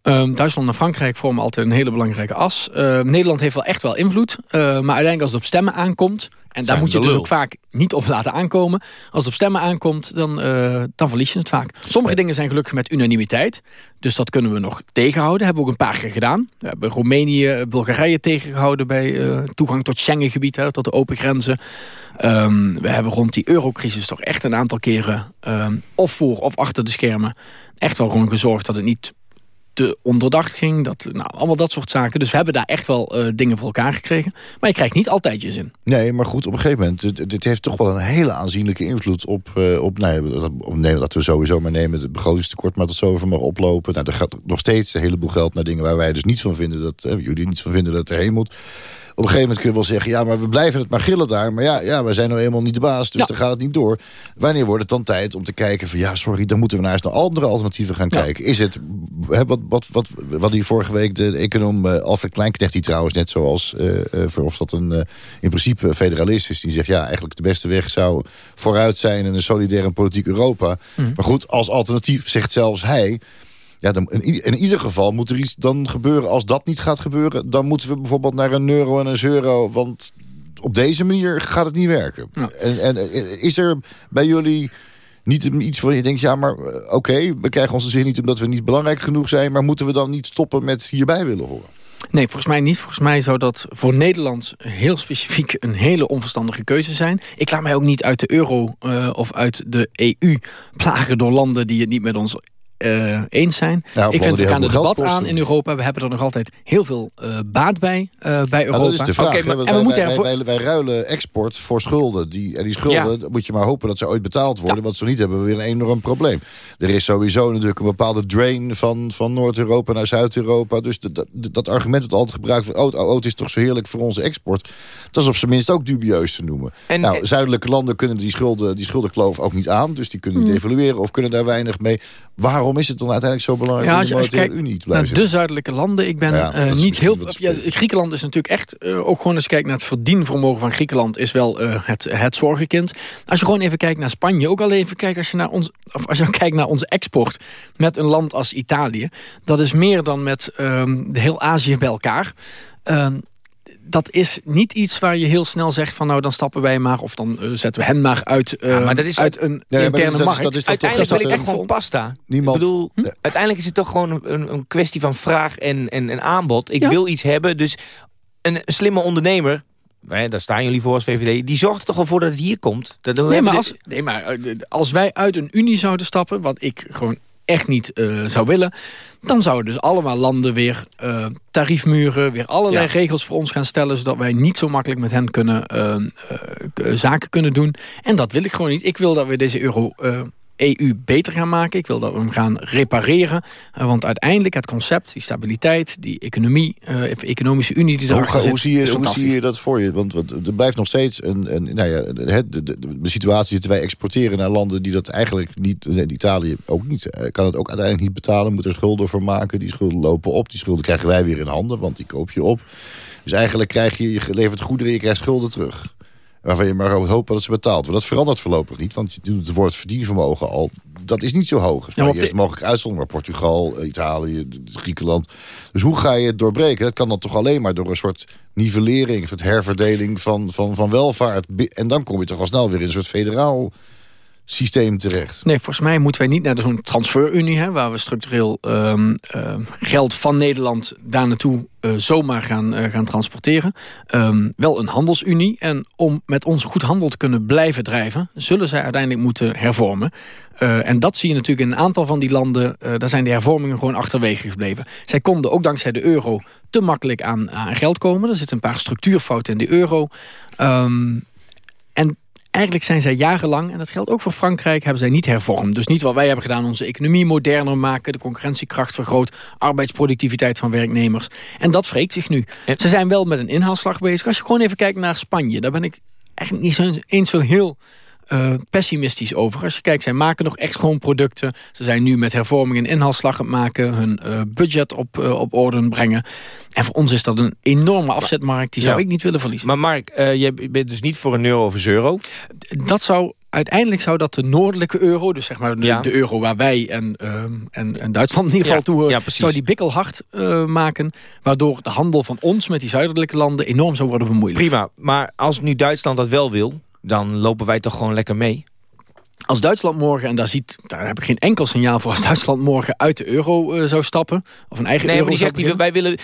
Ehm, Duitsland en Frankrijk vormen altijd een hele belangrijke as. Ehm, Nederland heeft wel echt wel invloed. eh, maar uiteindelijk als het op stemmen aankomt... en daar moet je dus lul. ook vaak niet op laten aankomen... als het op stemmen aankomt, dan, eh, dan verlies je het vaak. Sommige dingen zijn gelukkig met unanimiteit. Dus dat kunnen we nog tegenhouden. Hebben we ook een paar keer gedaan. We hebben Roemenië, Bulgarije tegengehouden... bij eh, toegang tot Schengengebied, hè, tot de open grenzen. Ehm, we hebben rond die eurocrisis toch echt een aantal keren... of voor of achter de schermen... echt wel gewoon gezorgd dat het niet te onderdacht ging. Dat, nou, allemaal dat soort zaken. Dus we hebben daar echt wel eh, dingen voor elkaar gekregen. Maar je krijgt niet altijd je zin. Nee, maar goed, op een gegeven moment... dit, heeft toch wel een hele aanzienlijke invloed op... eh, op nou ja, dat, nee, dat we sowieso maar nemen... het begrotingstekort maar tot zover mag oplopen. Nou, er gaat nog steeds een heleboel geld naar dingen... waar wij dus niet van vinden dat... Eh, jullie niet van vinden dat erheen moet. Op een gegeven moment kun je wel zeggen... ja, maar we blijven het maar gillen daar. Maar ja, ja wij zijn nou eenmaal niet de baas, dus Ja. dan gaat het niet door. Wanneer wordt het dan tijd om te kijken van... ja, sorry, dan moeten we naar eens naar andere alternatieven gaan Ja. kijken. Is het... Hè, wat, wat, wat, wat die vorige week de, econoom eh, Alfred Kleinknecht... die trouwens net zoals eh eh, Verhofstadt een eh, in principe federalist is... die zegt, ja, eigenlijk de beste weg zou vooruit zijn... in een solidair en politiek Europa. Mhm. Maar goed, als alternatief zegt zelfs hij... Ja, dan, in, ieder geval moet er iets dan gebeuren. Als dat niet gaat gebeuren, dan moeten we bijvoorbeeld naar een euro en een euro. Want op deze manier gaat het niet werken. Ja. En, en eh, is er bij jullie niet iets van je denkt... ja, maar eh, oké, we krijgen onze zin niet omdat we niet belangrijk genoeg zijn... maar moeten we dan niet stoppen met hierbij willen horen? Nee, volgens mij niet. Volgens mij zou dat voor Nederland heel specifiek een hele onverstandige keuze zijn. Ik laat mij ook niet uit de euro uh, of uit de EU plagen door landen die het niet met ons uh, eens zijn. Ja, ik vind, we gaan het debat aan in Europa. We hebben er nog altijd heel veel uh, baat bij, uh, bij Europa. Ja, dat is de vraag. Okay, maar, en wij, we moeten wij, wij, wij, ruilen export voor schulden. Die, en die schulden, ja. moet je maar hopen dat ze ooit betaald worden. Ja. Want zo niet hebben we weer een enorm probleem. Er is sowieso natuurlijk een bepaalde drain van, van Noord-Europa naar Zuid-Europa. Dus de, dat, dat argument dat altijd gebruikt wordt... Oh, oh, het is toch zo heerlijk voor onze export. Dat is op zijn minst ook dubieus te noemen. En, nou, en... zuidelijke landen kunnen die, schulden, die schuldenkloof ook niet aan. Dus die kunnen niet mm. evalueren of kunnen daar weinig mee. Waarom is het dan uiteindelijk zo belangrijk ja, om de monetaire unie te blijven de zuidelijke landen, ik ben ja, uh, niet heel... Ja, Griekenland is natuurlijk echt, uh, ook gewoon als je kijkt naar het verdienvermogen van Griekenland, is wel uh, het, het zorgenkind. Als je gewoon even kijkt naar Spanje, ook al even kijkt als je naar ons, of als je [laughs] kijkt naar onze export met een land als Italië, dat is meer dan met de heel Azië bij elkaar. Um, dat is niet iets waar je heel snel zegt van nou dan stappen wij maar of dan uh, zetten we hen maar uit, uh, ja, maar dat is uit een interne dat is, markt. Dat is, dat is uiteindelijk wil ik echt gewoon pasta. Niemand, ik bedoel, hm? uiteindelijk is het toch gewoon een, een kwestie van vraag en, en, en aanbod. Ik ja. wil iets hebben, dus een slimme ondernemer Nee, daar staan jullie voor als VVD. Die zorgt er toch wel voor dat het hier komt. Dat nee, maar als, nee, maar als wij uit een unie zouden stappen... wat ik gewoon echt niet uh, zou willen... dan zouden dus allemaal landen weer uh, tariefmuren... weer allerlei ja. regels voor ons gaan stellen... zodat wij niet zo makkelijk met hen kunnen uh, zaken kunnen doen. En dat wil ik gewoon niet. Ik wil dat we deze euro... EU beter gaan maken. Ik wil dat we hem gaan repareren. Uh, want uiteindelijk het concept, die stabiliteit, die economie, uh, economische unie die erachter zit... Hoe zie, je, hoe zie je dat voor je? Want, want er blijft nog steeds een... een nou ja, de, de, de, de situatie dat wij exporteren naar landen die dat eigenlijk niet... Italië ook niet. Kan het ook uiteindelijk niet betalen. Moet er schulden voor maken. Die schulden lopen op. Die schulden krijgen wij weer in handen, want die koop je op. Dus eigenlijk krijg je, je levert goederen, je krijgt schulden terug waarvan je maar hoopt dat ze betaald worden. Dat verandert voorlopig niet, want je doet het woord verdienvermogen al... dat is niet zo hoog. Ja, je hebt mogelijk uitzondering, maar Portugal, Italië, Griekenland. Dus hoe ga je het doorbreken? Dat kan dan toch alleen maar door een soort nivellering... een soort herverdeling van, van, van welvaart. En dan kom je toch al snel weer in een soort federaal systeem terecht. Nee, volgens mij moeten wij niet naar zo'n transferunie... Hè, waar we structureel um, uh, geld van Nederland daar naartoe uh, zomaar gaan, uh, gaan transporteren. Um, wel een handelsunie. En om met ons goed handel te kunnen blijven drijven... zullen zij uiteindelijk moeten hervormen. Uh, en dat zie je natuurlijk in een aantal van die landen. Daar zijn de hervormingen gewoon achterwege gebleven. Zij konden ook dankzij de euro te makkelijk aan, geld komen. Er zitten een paar structuurfouten in de euro. En eigenlijk zijn zij jarenlang, en dat geldt ook voor Frankrijk, hebben zij niet hervormd. Dus niet wat wij hebben gedaan, onze economie moderner maken, de concurrentiekracht vergroot, arbeidsproductiviteit van werknemers. En dat wreekt zich nu. En... Ze zijn wel met een inhaalslag bezig. Als je gewoon even kijkt naar Spanje, daar ben ik eigenlijk niet zo, eens zo heel uh, pessimistisch over. Als je kijkt, zij maken nog echt gewoon producten. Ze zijn nu met hervorming en inhaalslag aan het maken. Hun uh, budget op, uh, op orde brengen. En voor ons is dat een enorme afzetmarkt. Die zou ja. ik niet willen verliezen. Maar Mark, je bent dus niet voor een euro of euro? Dat zou... Uiteindelijk zou dat de noordelijke euro, dus zeg maar de, ja. de euro waar wij en, en, en, Duitsland in ieder geval toe zou die bikkelhard maken. Waardoor de handel van ons met die zuidelijke landen enorm zou worden bemoeilijkt. Prima, maar als nu Duitsland dat wel wil, dan lopen wij toch gewoon lekker mee? Als Duitsland morgen, en daar, ziet, daar heb ik geen enkel signaal voor... als Duitsland morgen uit de euro uh, zou stappen... of een eigen nee, euro maar die zegt, die, wij willen,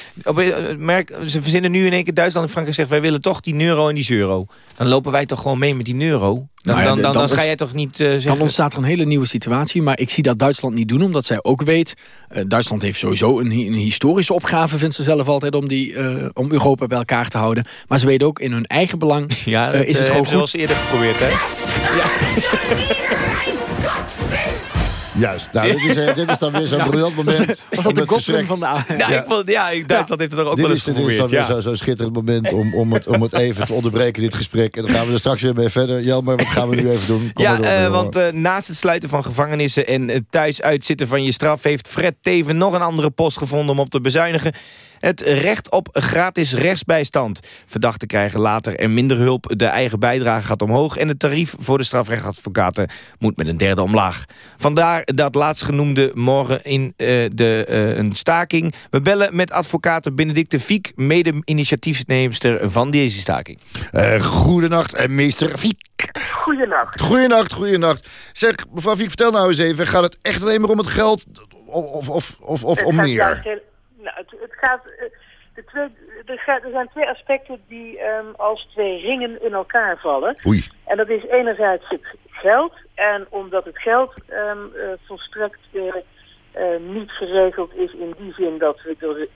merk, Ze verzinnen nu in één keer Duitsland en Frankrijk zegt... wij willen toch die euro en die euro. Dan lopen wij toch gewoon mee met die euro? Dan, nou ja, dan, dan, dan, dan ga jij toch niet uh, zeggen... Dan ontstaat er een hele nieuwe situatie. Maar ik zie dat Duitsland niet doen, omdat zij ook weet... Uh, Duitsland heeft sowieso een, een, historische opgave, vindt ze zelf altijd... om, die, uh, om Europa bij elkaar te houden. Maar ze weten ook in hun eigen belang... Ja, dat, is het gewoon goed. eerder geprobeerd, hè? Ja. Juist. Nou, dit, is, uh, dit is dan weer zo'n ja. briljant moment. Was dat de gosling van de Ja, ja. Ik vond, ja Duitsland heeft het toch ook dit wel eens is. Dit is dan weer zo'n zo schitterend moment om, om, het, om het even te onderbreken, dit gesprek. En dan gaan we er straks weer mee verder. Jelmer, wat gaan we nu even doen? Kom ja, door, uh, want uh, naast het sluiten van gevangenissen en het thuis uitzitten van je straf... heeft Fred Teven nog een andere post gevonden om op te bezuinigen. Het recht op gratis rechtsbijstand. Verdachten krijgen later en minder hulp. De eigen bijdrage gaat omhoog. En het tarief voor de strafrechtadvocaten moet met een derde omlaag. Vandaar dat laatstgenoemde morgen in uh, de, uh, een staking. We bellen met advocaten Benedicte Fiek, mede-initiatiefneemster van deze staking. Uh, goedenacht, meester Fiek. Goedenacht. Goedenacht, goedenacht. Zeg, mevrouw Fiek, vertel nou eens even. Gaat het echt alleen maar om het geld of, of, of, of, of om meer? Nou, het, het gaat, de de twee, er, zijn twee aspecten die ehm, als twee ringen in elkaar vallen. Oei. En dat is enerzijds het geld. En omdat het geld ehm, eh, volstrekt eh, eh, niet geregeld is in die zin dat we er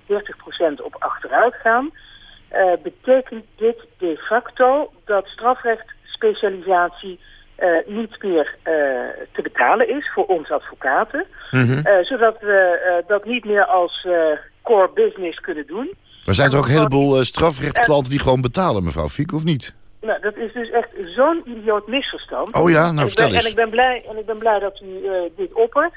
30% op achteruit gaan, eh, betekent dit de facto dat strafrechtspecialisatie eh, niet meer eh, te betalen is voor ons advocaten. Eh, zodat we dat niet meer als core business kunnen doen. Er zijn er ook een heleboel strafrechtklanten die gewoon betalen, mevrouw Fiek, of niet? Nou, dat is dus echt zo'n idioot misverstand. Oh ja, nou, En ik vertel ben- eens. En ik ben blij, en ik ben blij dat u dit oppert.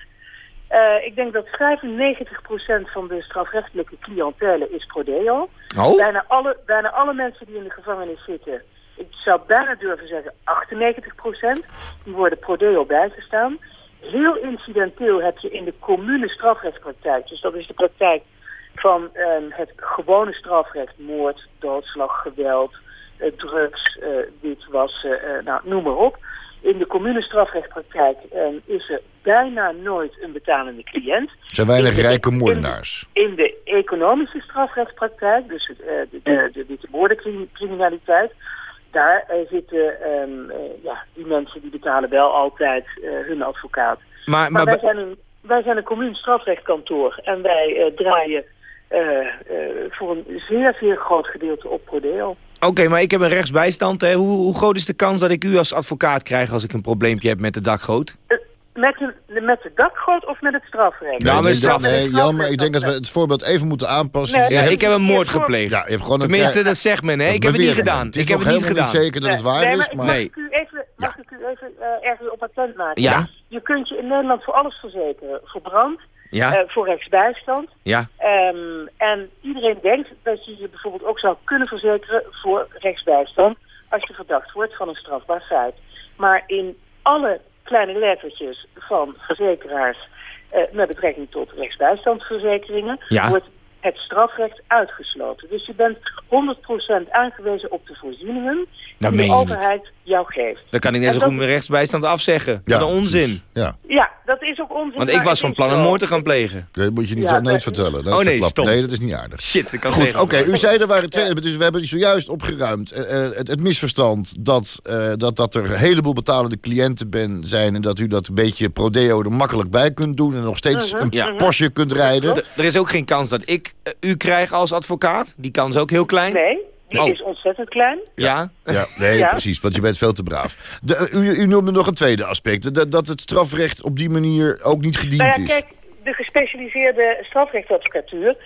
Ik denk dat 95% van de strafrechtelijke cliëntele is prodeo. Oh? Bijna, alle, bijna alle mensen die in de gevangenis zitten, ik zou bijna durven zeggen 98%, die worden prodeo bijgestaan. Heel incidenteel heb je in de commune strafrechtspraktijk, dus dat is de praktijk van ehm, het gewone strafrecht, moord, doodslag, geweld, eh, drugs, eh, witwassen, eh, nou, noem maar op. In de commune strafrechtpraktijk ehm, is er bijna nooit een betalende cliënt. Er zijn weinig In de- rijke de- moordenaars. In de economische strafrechtspraktijk, dus eh, de, de, de witte moordencriminaliteit, daar eh, zitten ehm, eh, ja, die mensen die betalen wel altijd eh, hun advocaat. Maar, Maar, maar, wij, zijn een, wij zijn een commuun strafrechtkantoor en wij draaien voor een zeer, zeer groot gedeelte op prodeo. Oké, maar ik heb een rechtsbijstand. Hè. Hoe, hoe groot is de kans dat ik u als advocaat krijg als ik een probleempje heb met de dakgoot? Met, een, met de dakgoot of met het strafrecht? Ja, Nee, ik denk dat- straf- nee, Jan, maar ik denk dat we het voorbeeld even moeten aanpassen. Nee, Je Ja, hebt- ik heb een moord gepleegd. ja, je hebt gewoon een Tenminste, dat zegt men. Hè. Ik heb het niet gedaan. men. Het is Ik heb het niet gedaan. zeker dat het waar nee, is, maar, Nee. ik u even, mag ik u even eh, ergens op attent maken? Ja. Je kunt je in Nederland voor alles verzekeren. Voor brand, Ja, eh, voor rechtsbijstand. ja. Ehm, en iedereen denkt dat je je bijvoorbeeld ook zou kunnen verzekeren voor rechtsbijstand als je verdacht wordt van een strafbaar feit. Maar in alle kleine lettertjes van verzekeraars eh, met betrekking tot rechtsbijstandsverzekeringen Ja. wordt het strafrecht uitgesloten. Dus je bent 100% aangewezen op de voorzieningen Dat die de niet. overheid jou geeft. Dan kan ik net zo dat- goed mijn rechtsbijstand afzeggen. Wat een onzin. precies. Ja, Ja, dat is ook onzin. Want ik was van is plan een moord te gaan plegen. dat moet je niet Ja, nooit nee. vertellen. nooit Oh, nee. Nee, dat is niet aardig. Shit, ik kan Goed, oké. U zei er waren twee. Dus we hebben zojuist opgeruimd. eh, eh, het, het misverstand dat, eh, dat, dat er een heleboel betalende cliënten ben, zijn. En dat u dat een beetje prodeo er makkelijk bij kunt doen. En nog steeds Mhm, een Ja. Porsche kunt rijden. D- Er is ook geen kans dat ik u krijg als advocaat. Die kans is ook heel klein. Nee, die Oh. is ontzettend klein. Ja? Ja, [laughs] nee, Ja. precies, want je bent veel te braaf. De, eh, u, u noemde nog een tweede aspect. Dat, dat het strafrecht op die manier ook niet gediend Nou ja, is. kijk, de gespecialiseerde strafrechtadvocatuur...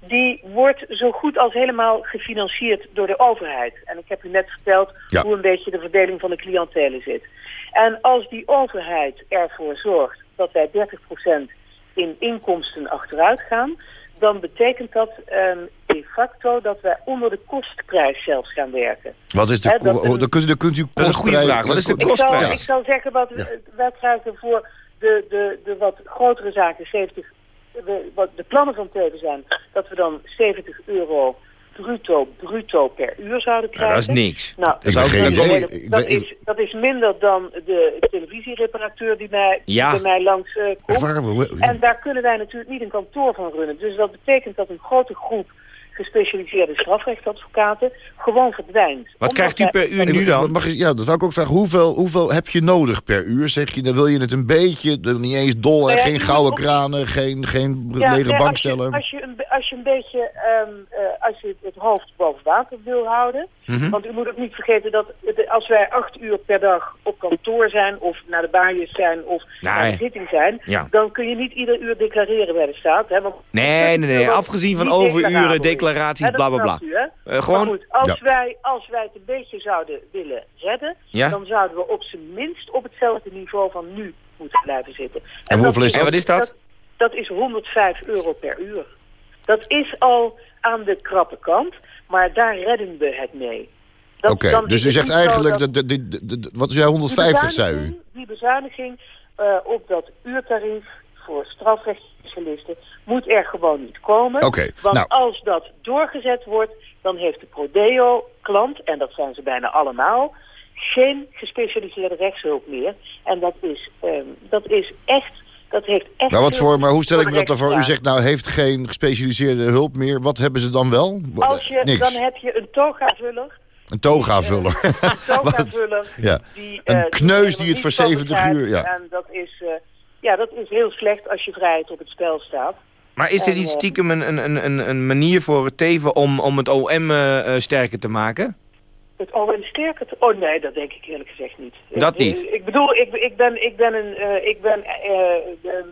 die wordt zo goed als helemaal gefinancierd door de overheid. En ik heb u net verteld Ja. hoe een beetje de verdeling van de cliëntelen zit. En als die overheid ervoor zorgt dat wij 30% in inkomsten achteruit gaan... dan betekent dat ehm, de facto dat wij onder de kostprijs zelfs gaan werken. Wat is de, Hè, dat een- dan, kunt u, dan kunt u Dat is een goede kostprijs- vraag. Wat is de Ja, Ik kostprijs? ik zal zeggen wat Ja. wij krijgen voor de, de, de wat grotere zaken 70. we- wat de plannen van Teven zijn dat we dan 70 euro bruto, bruto per uur zouden Nou, krijgen. dat is niks. Nou, zou heb ook geen idee. dat, dat, is, dat is minder dan de televisiereparateur die bij, die Ja. bij mij langs eh, komt. En daar kunnen wij natuurlijk niet een kantoor van runnen. Dus dat betekent dat een grote groep gespecialiseerde strafrechtadvocaten gewoon verdwijnt. Wat Omdat krijgt u per uur nu dan? Mag, ik- ja, dat wou ik ook vragen. Hoeveel, hoeveel heb je nodig per uur? Zeg je, dan wil je het een beetje, dan niet eens dol, Nou en ja, geen gouden kranen, geen, geen Ja, lege nee, bankstellen. Als je, als, je een, als je een beetje, ehm, eh, als je het hoofd boven water wil houden. Mhm. Want u moet ook niet vergeten dat het- als wij acht uur per dag op kantoor zijn, of naar de baaiers zijn, of naar de zitting zijn, Ja. dan kun je niet ieder uur declareren bij de staat. Hè, want Nee, nee, nee. [laughs] Afgezien van overuren, declarabel is. Declaraties, dat bla bla bla. snapt u, hè? Eh, gewoon- Maar goed, als, Ja. wij, als wij het een beetje zouden willen redden, Ja? dan zouden we op zijn minst op hetzelfde niveau van nu moeten blijven zitten. En hoeveel is En wat is dat? dat is 105 euro per uur. Dat is al aan de krappe kant, maar daar redden we het mee. Dat- Oké, dan dus is u zegt eigenlijk, dat- dat, dat- dat- dat- wat zei 150, zei u? Die bezuiniging eh, op dat uurtarief voor strafrechtsspecialisten moet er gewoon niet komen. Want nou. als dat doorgezet wordt, dan heeft de Prodeo-klant, en dat zijn ze bijna allemaal, geen gespecialiseerde rechtshulp meer. En dat is, ehm, dat is echt Dat heeft echt... Maar, wat voor, maar hoe stel ik me dat dan voor? U zegt nou, heeft geen gespecialiseerde hulp meer. Wat hebben ze dan wel? Als je, Niks. dan heb je een toga-vuller. Een toga-vuller. [laughs] Een toga-vuller. [laughs] Ja. Die, Een eh, die kneus die het voor 70 begrijpt. uur... Ja. En dat is, eh, ja, dat is heel slecht als je vrijheid op het spel staat. Maar is er niet eh, stiekem een, een, een- een, een manier voor het Teven om, om het OM eh, eh, sterker te maken? Het OM sterker te... Oh nee, dat denk ik eerlijk gezegd niet. Dat niet? Ik bedoel, ik, ik ben, ik ben, een, ik ben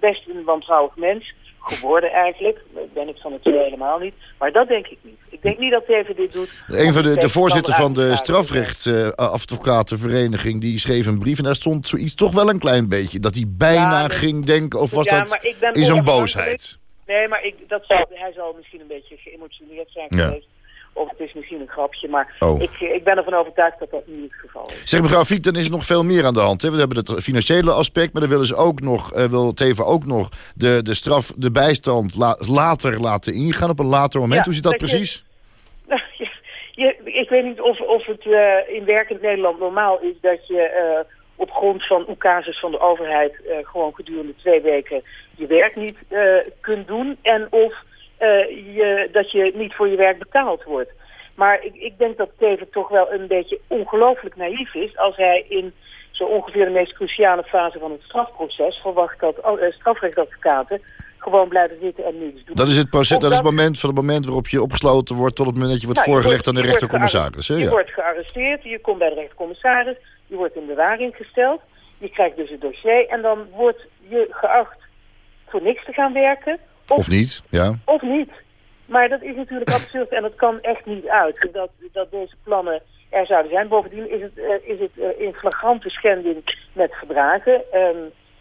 best een wantrouwig mens. Geworden eigenlijk. Ben ik van het twee helemaal niet. Maar dat denk ik niet. Ik denk niet dat Teven dit doet. Een van de, de voorzitter van de strafrechtadvocatenvereniging... die schreef een brief en daar stond zoiets toch wel een klein beetje. Dat hij bijna Ja, ging denken, of was Ja, dat in zo'n onafhankelijk. boosheid? Nee, maar ik, dat zal, hij zal misschien een beetje geëmotioneerd zijn Ja. Of het is misschien een grapje. Maar Oh. ik, ik ben ervan overtuigd dat dat niet het geval is. Zeg mevrouw Fiek, dan is er nog veel meer aan de hand. Hè? We hebben het financiële aspect, maar dan willen ze ook nog, eh, wil Teven ook nog de, de straf, de bijstand la- later laten ingaan op een later moment. Ja, Hoe zit dat, dat precies? [laughs] Je, je- ik weet niet of, of het eh, in werkend Nederland normaal is dat je eh, op grond van oekases van de overheid gewoon gedurende twee weken je werk niet kunt doen. En of je, dat je niet voor je werk betaald wordt. Maar ik, ik denk dat Teven toch wel een beetje ongelooflijk naïef is als hij in zo ongeveer de meest cruciale fase van het strafproces verwacht dat oh, eh, strafrechtadvocaten gewoon blijven zitten en niets doen. Dat is het proces, dat is het moment van het moment waarop je opgesloten wordt tot het moment dat je wordt nou, je voorgelegd aan de je rechtercommissaris. Je Ja. wordt gearresteerd, je komt bij de rechtercommissaris, je wordt in bewaring gesteld, je krijgt dus het dossier en dan wordt je geacht voor niks te gaan werken Of niet, ja. of niet. Maar dat is natuurlijk absurd en dat kan echt niet uit dat, dat deze plannen er zouden zijn. Bovendien is het, eh, is het eh, in flagrante schending met verdragen. Ehm,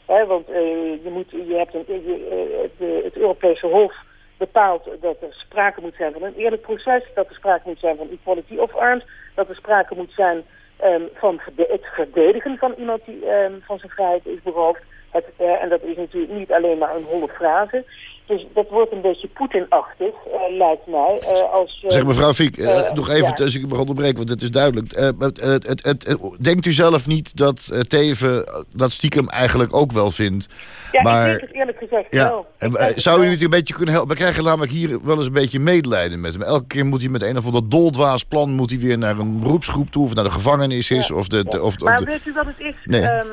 hè, want eh, je, moet, je hebt een, je, het, het Europese Hof bepaalt dat er sprake moet zijn van een eerlijk proces, dat er sprake moet zijn van equality of arms, dat er sprake moet zijn ehm, van het verdedigen van iemand die ehm, van zijn vrijheid is beroofd. Het, en dat is natuurlijk niet alleen maar een holle frase. Dus dat wordt een beetje Poetin-achtig, eh, lijkt mij. eh, als, eh, Zeg mevrouw Fiek, nog even, ja. als ik mag onderbreken, want het is duidelijk. Het, het, het, het- het- denkt u zelf niet dat Teven dat stiekem eigenlijk ook wel vindt? Ja, maar, ik denk het eerlijk gezegd ja, wel. en, het zou u niet een beetje kunnen helpen? We krijgen namelijk hier wel eens een beetje medelijden met hem. Elke keer moet hij met een of ander doldwaas plan... moet hij weer naar een beroepsgroep toe of naar de gevangenis is. Of de, de, of, of Maar de- weet u wat het is? Nee. Ehm,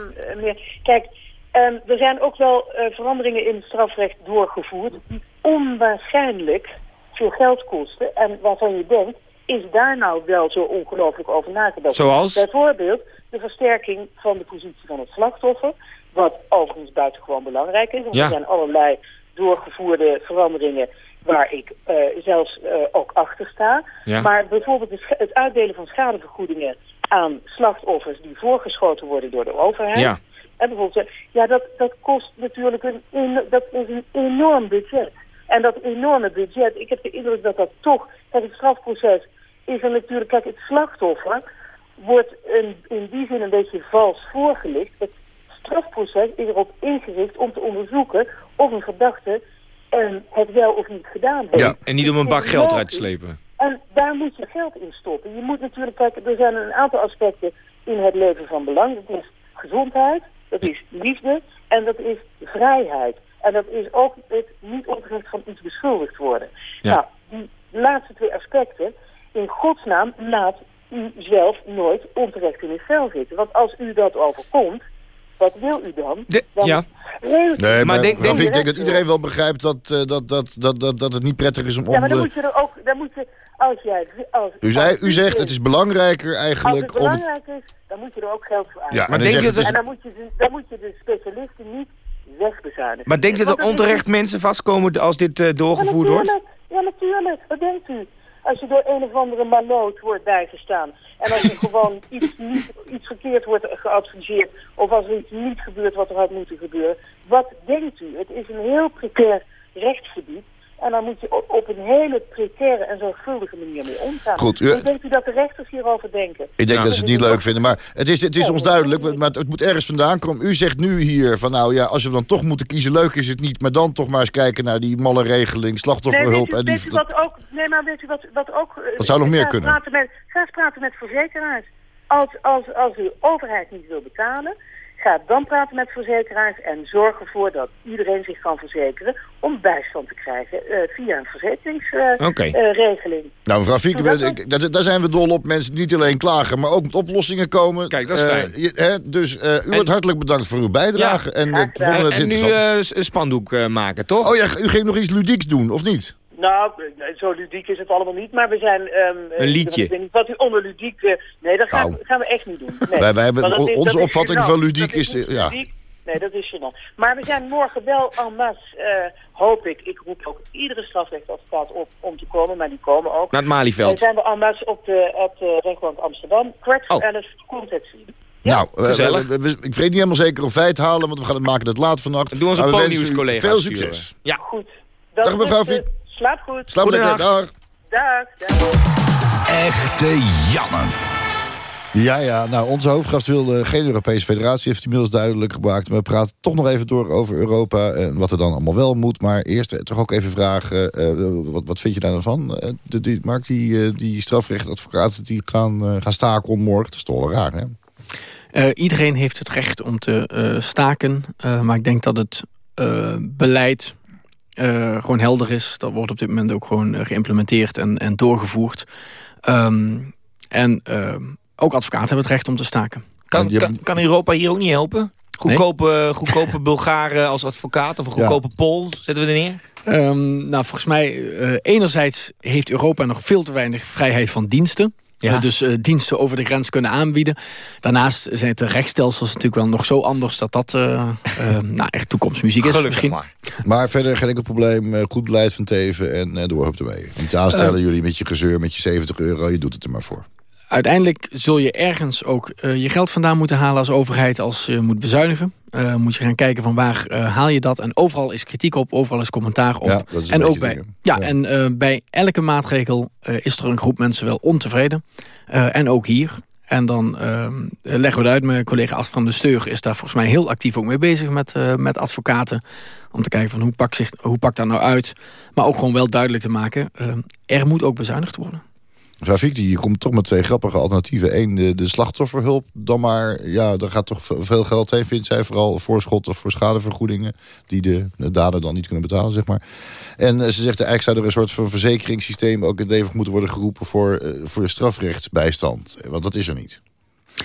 eh? Kijk, ehm, er zijn ook wel eh, veranderingen in het strafrecht doorgevoerd... die onwaarschijnlijk veel geld kosten. En waarvan je denkt, is daar nou wel zo ongelooflijk over nagedacht? Zoals? Bijvoorbeeld de versterking van de positie van het slachtoffer... wat overigens buitengewoon belangrijk is. Want Ja. er zijn allerlei doorgevoerde veranderingen... waar ik eh, zelfs eh, ook achter sta. Ja. Maar bijvoorbeeld het uitdelen van schadevergoedingen aan slachtoffers die voorgeschoten worden door de overheid. Ja. En bijvoorbeeld, ja, dat, dat kost natuurlijk een, dat is een enorm budget. En dat enorme budget, ik heb de indruk dat dat toch, kijk, het strafproces is er natuurlijk, kijk, het slachtoffer wordt een, in die zin een beetje vals voorgelicht. Het strafproces is erop ingericht om te onderzoeken of een verdachte eh, het wel of niet gedaan heeft. Ja. En niet om een bak geld eruit te slepen. En daar moet je geld in stoppen. Je moet natuurlijk kijken, er zijn een aantal aspecten in het leven van belang. Dat is gezondheid, dat is liefde en dat is vrijheid. En dat is ook het niet onterecht van iets beschuldigd worden. Ja. Nou, die laatste twee aspecten, in godsnaam laat u zelf nooit onterecht in uw vel zitten. Want als u dat overkomt, wat wil u dan? De- dan ja. Nee, maar, Maar denk- denk- ik denk dat iedereen wel begrijpt dat, eh, dat, dat, dat, dat, dat het niet prettig is om... Ja, maar dan om moet je er ook, dan moet je, als jij... Als, u, zei, als u zegt het is belangrijker Als eigenlijk om... het- belangrijk is, dan moet je er ook geld voor uit. Ja, Maar en dan denk je dat het En dan moet, je de, dan moet je de specialisten niet wegbezuinigen. Maar denkt u dat er is- onterecht mensen vastkomen als dit eh, Ja, doorgevoerd wordt? natuurlijk. Ja, natuurlijk. Wat denkt u? Als je door een of andere maloot wordt bijgestaan... en als er [laughs] gewoon iets, niet, iets verkeerd wordt geadviseerd... of als er iets niet gebeurt wat er had moeten gebeuren... wat denkt u? Het is een heel precair rechtsgebied... En dan moet je op, een hele precaire en zorgvuldige manier mee omgaan. Goed, u- Hoe denkt u dat de rechters hierover denken? Ik denk Ja. dat ze het niet leuk vinden, maar het is, het is ons duidelijk. Maar het moet ergens vandaan komen. U zegt nu hier van nou ja, als we dan toch moeten kiezen, leuk is het niet. Maar dan toch maar eens kijken naar die malle regeling, slachtofferhulp. Nee, weet u, en weet die, u wat ook, nee, maar weet u wat, wat ook... eh, Dat zou nog meer kunnen. Praten met, ga eens praten met verzekeraars. Als, als, als de overheid niet wil betalen, Ga dan praten met verzekeraars en zorg ervoor dat iedereen zich kan verzekeren om bijstand te krijgen eh, via een verzekeringsregeling. Nou, mevrouw Fieke, daar, daar zijn we dol op. Mensen niet alleen klagen, maar ook met oplossingen komen. Kijk, dat is Eh, fijn. je- hè, dus eh, u wordt hartelijk bedankt voor uw bijdrage. en het En, en nu interessant. eh, s- een spandoek eh, maken, toch? Oh ja, u ging nog iets ludieks doen, of niet? Nou, eh, zo ludiek is het allemaal niet, maar we zijn... ehm, eh, Een liedje. Ik weet niet wat u onder ludiek... eh, nee, dat gaan, gaan we echt niet doen. Nee. Wij- wij hebben- dat is- onze dat opvatting van ludiek Dat is, eh, ja. ludiek. Nee, dat is gênant. Maar we zijn morgen wel en masse, eh, hoop ik. Ik roep ook iedere strafrechtadvocaat op om te komen, maar die komen ook. Naar het Malieveld. We zijn we en masse op de, op de rechtbank Amsterdam. Kwart voor elf komt het zien. Nou, eh, gezellig. we- we- we- ik weet niet helemaal zeker of wij het halen, want we gaan het maken het laat vannacht. Doe onze Maar we wensen Ponyhoes u collega's Veel sturen. succes. Ja. Goed. Dag mevrouw. Slaap goed. Slaap lekker. Dag. Dag. Echte jammer. Ja, ja. Nou, onze hoofdgast wil eh, geen Europese federatie, heeft hij inmiddels duidelijk gemaakt. Maar we praten toch nog even door over Europa en wat er dan allemaal wel moet. Maar eerst eh, toch ook even vragen, eh, wat, wat vind je daar dan van? Eh, de, die, Mark, die, eh, die strafrechtadvocaten die gaan, eh, gaan staken om morgen. Dat is toch wel raar, hè? Eh, iedereen heeft het recht om te eh, staken. eh, maar ik denk dat het eh, beleid eh, gewoon helder is. Dat wordt op dit moment ook gewoon eh, geïmplementeerd en, en doorgevoerd. Ehm, en ehm, ook advocaten hebben het recht om te staken. Kan, kan, kan Europa hier ook niet helpen? Goedkope, goedkope [laughs] Bulgaren als advocaat of een goedkope Pool, zetten we er neer? Ehm, nou, volgens mij, eh, enerzijds heeft Europa nog veel te weinig vrijheid van diensten. Ja. Eh, dus eh, diensten over de grens kunnen aanbieden. Daarnaast zijn de rechtsstelsels natuurlijk wel nog zo anders... dat dat eh, [laughs] nou, echt toekomstmuziek is Gelukkig misschien. maar. Maar verder geen enkel probleem. eh, Goed beleid van Teven en eh, door op ermee. Niet aanstellen jullie met je gezeur, met je 70 euro. Je doet het er maar voor. Uiteindelijk zul je ergens ook eh, je geld vandaan moeten halen als overheid... als je moet bezuinigen. Eh, moet je gaan kijken van waar eh, haal je dat. En overal is kritiek op, overal is commentaar op. Ja, is en ook bij, dingen. ja, en eh, bij elke maatregel eh, is er een groep mensen wel ontevreden. Eh, en ook hier. En dan ehm, leggen we het uit. Mijn collega Ad van de Steur is daar volgens mij heel actief ook mee bezig met, eh, met advocaten. Om te kijken van hoe pakt, zich, hoe pakt dat nou uit. Maar ook gewoon wel duidelijk te maken. eh, er moet ook bezuinigd worden. Fiek, die komt toch met twee grappige alternatieven. Eén, de, de slachtofferhulp. Dan maar, ja, daar gaat toch veel geld heen, vindt zij. Vooral voorschot of voor schadevergoedingen. Die de, de dader dan niet kunnen betalen, zeg maar. En eh, ze zegt, eigenlijk zou er een soort van verzekeringssysteem... ook in leven moeten worden geroepen voor, eh, voor strafrechtsbijstand. Want dat is er niet.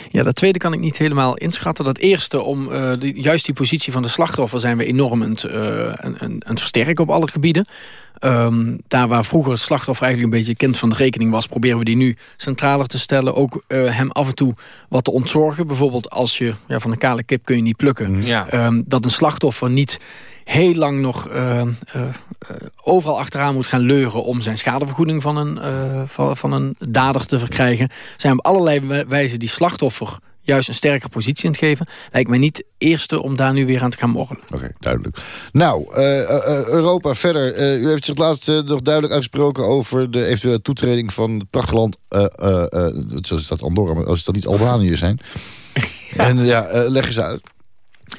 Ja, dat tweede kan ik niet helemaal inschatten. Dat eerste, om eh, die- juist die positie van de slachtoffer... zijn we enorm aan het, aan- aan- aan het versterken op alle gebieden. Ehm, daar waar vroeger het slachtoffer eigenlijk een beetje kind van de rekening was... proberen we die nu centraler te stellen. Ook eh, hem af en toe wat te ontzorgen. Bijvoorbeeld als je ja, van een kale kip kun je niet plukken. Ja. Ehm, dat een slachtoffer niet heel lang nog eh, eh, eh, overal achteraan moet gaan leuren... om zijn schadevergoeding van een, eh, van, van een dader te verkrijgen. Zijn op allerlei wij- wijzen die slachtoffer juist een sterke positie in het geven. Lijkt mij niet eerste om daar nu weer aan te gaan morrelen. Oké, duidelijk. Nou, eh, eh, eh, Europa verder. Eh, u heeft zich laatst nog duidelijk uitgesproken... over de eventuele toetreding van het prachtland... eh eh eh, zoals is dat Andorra, maar als het dat niet Albanië zijn. [laughs] En ja, leg eens uit.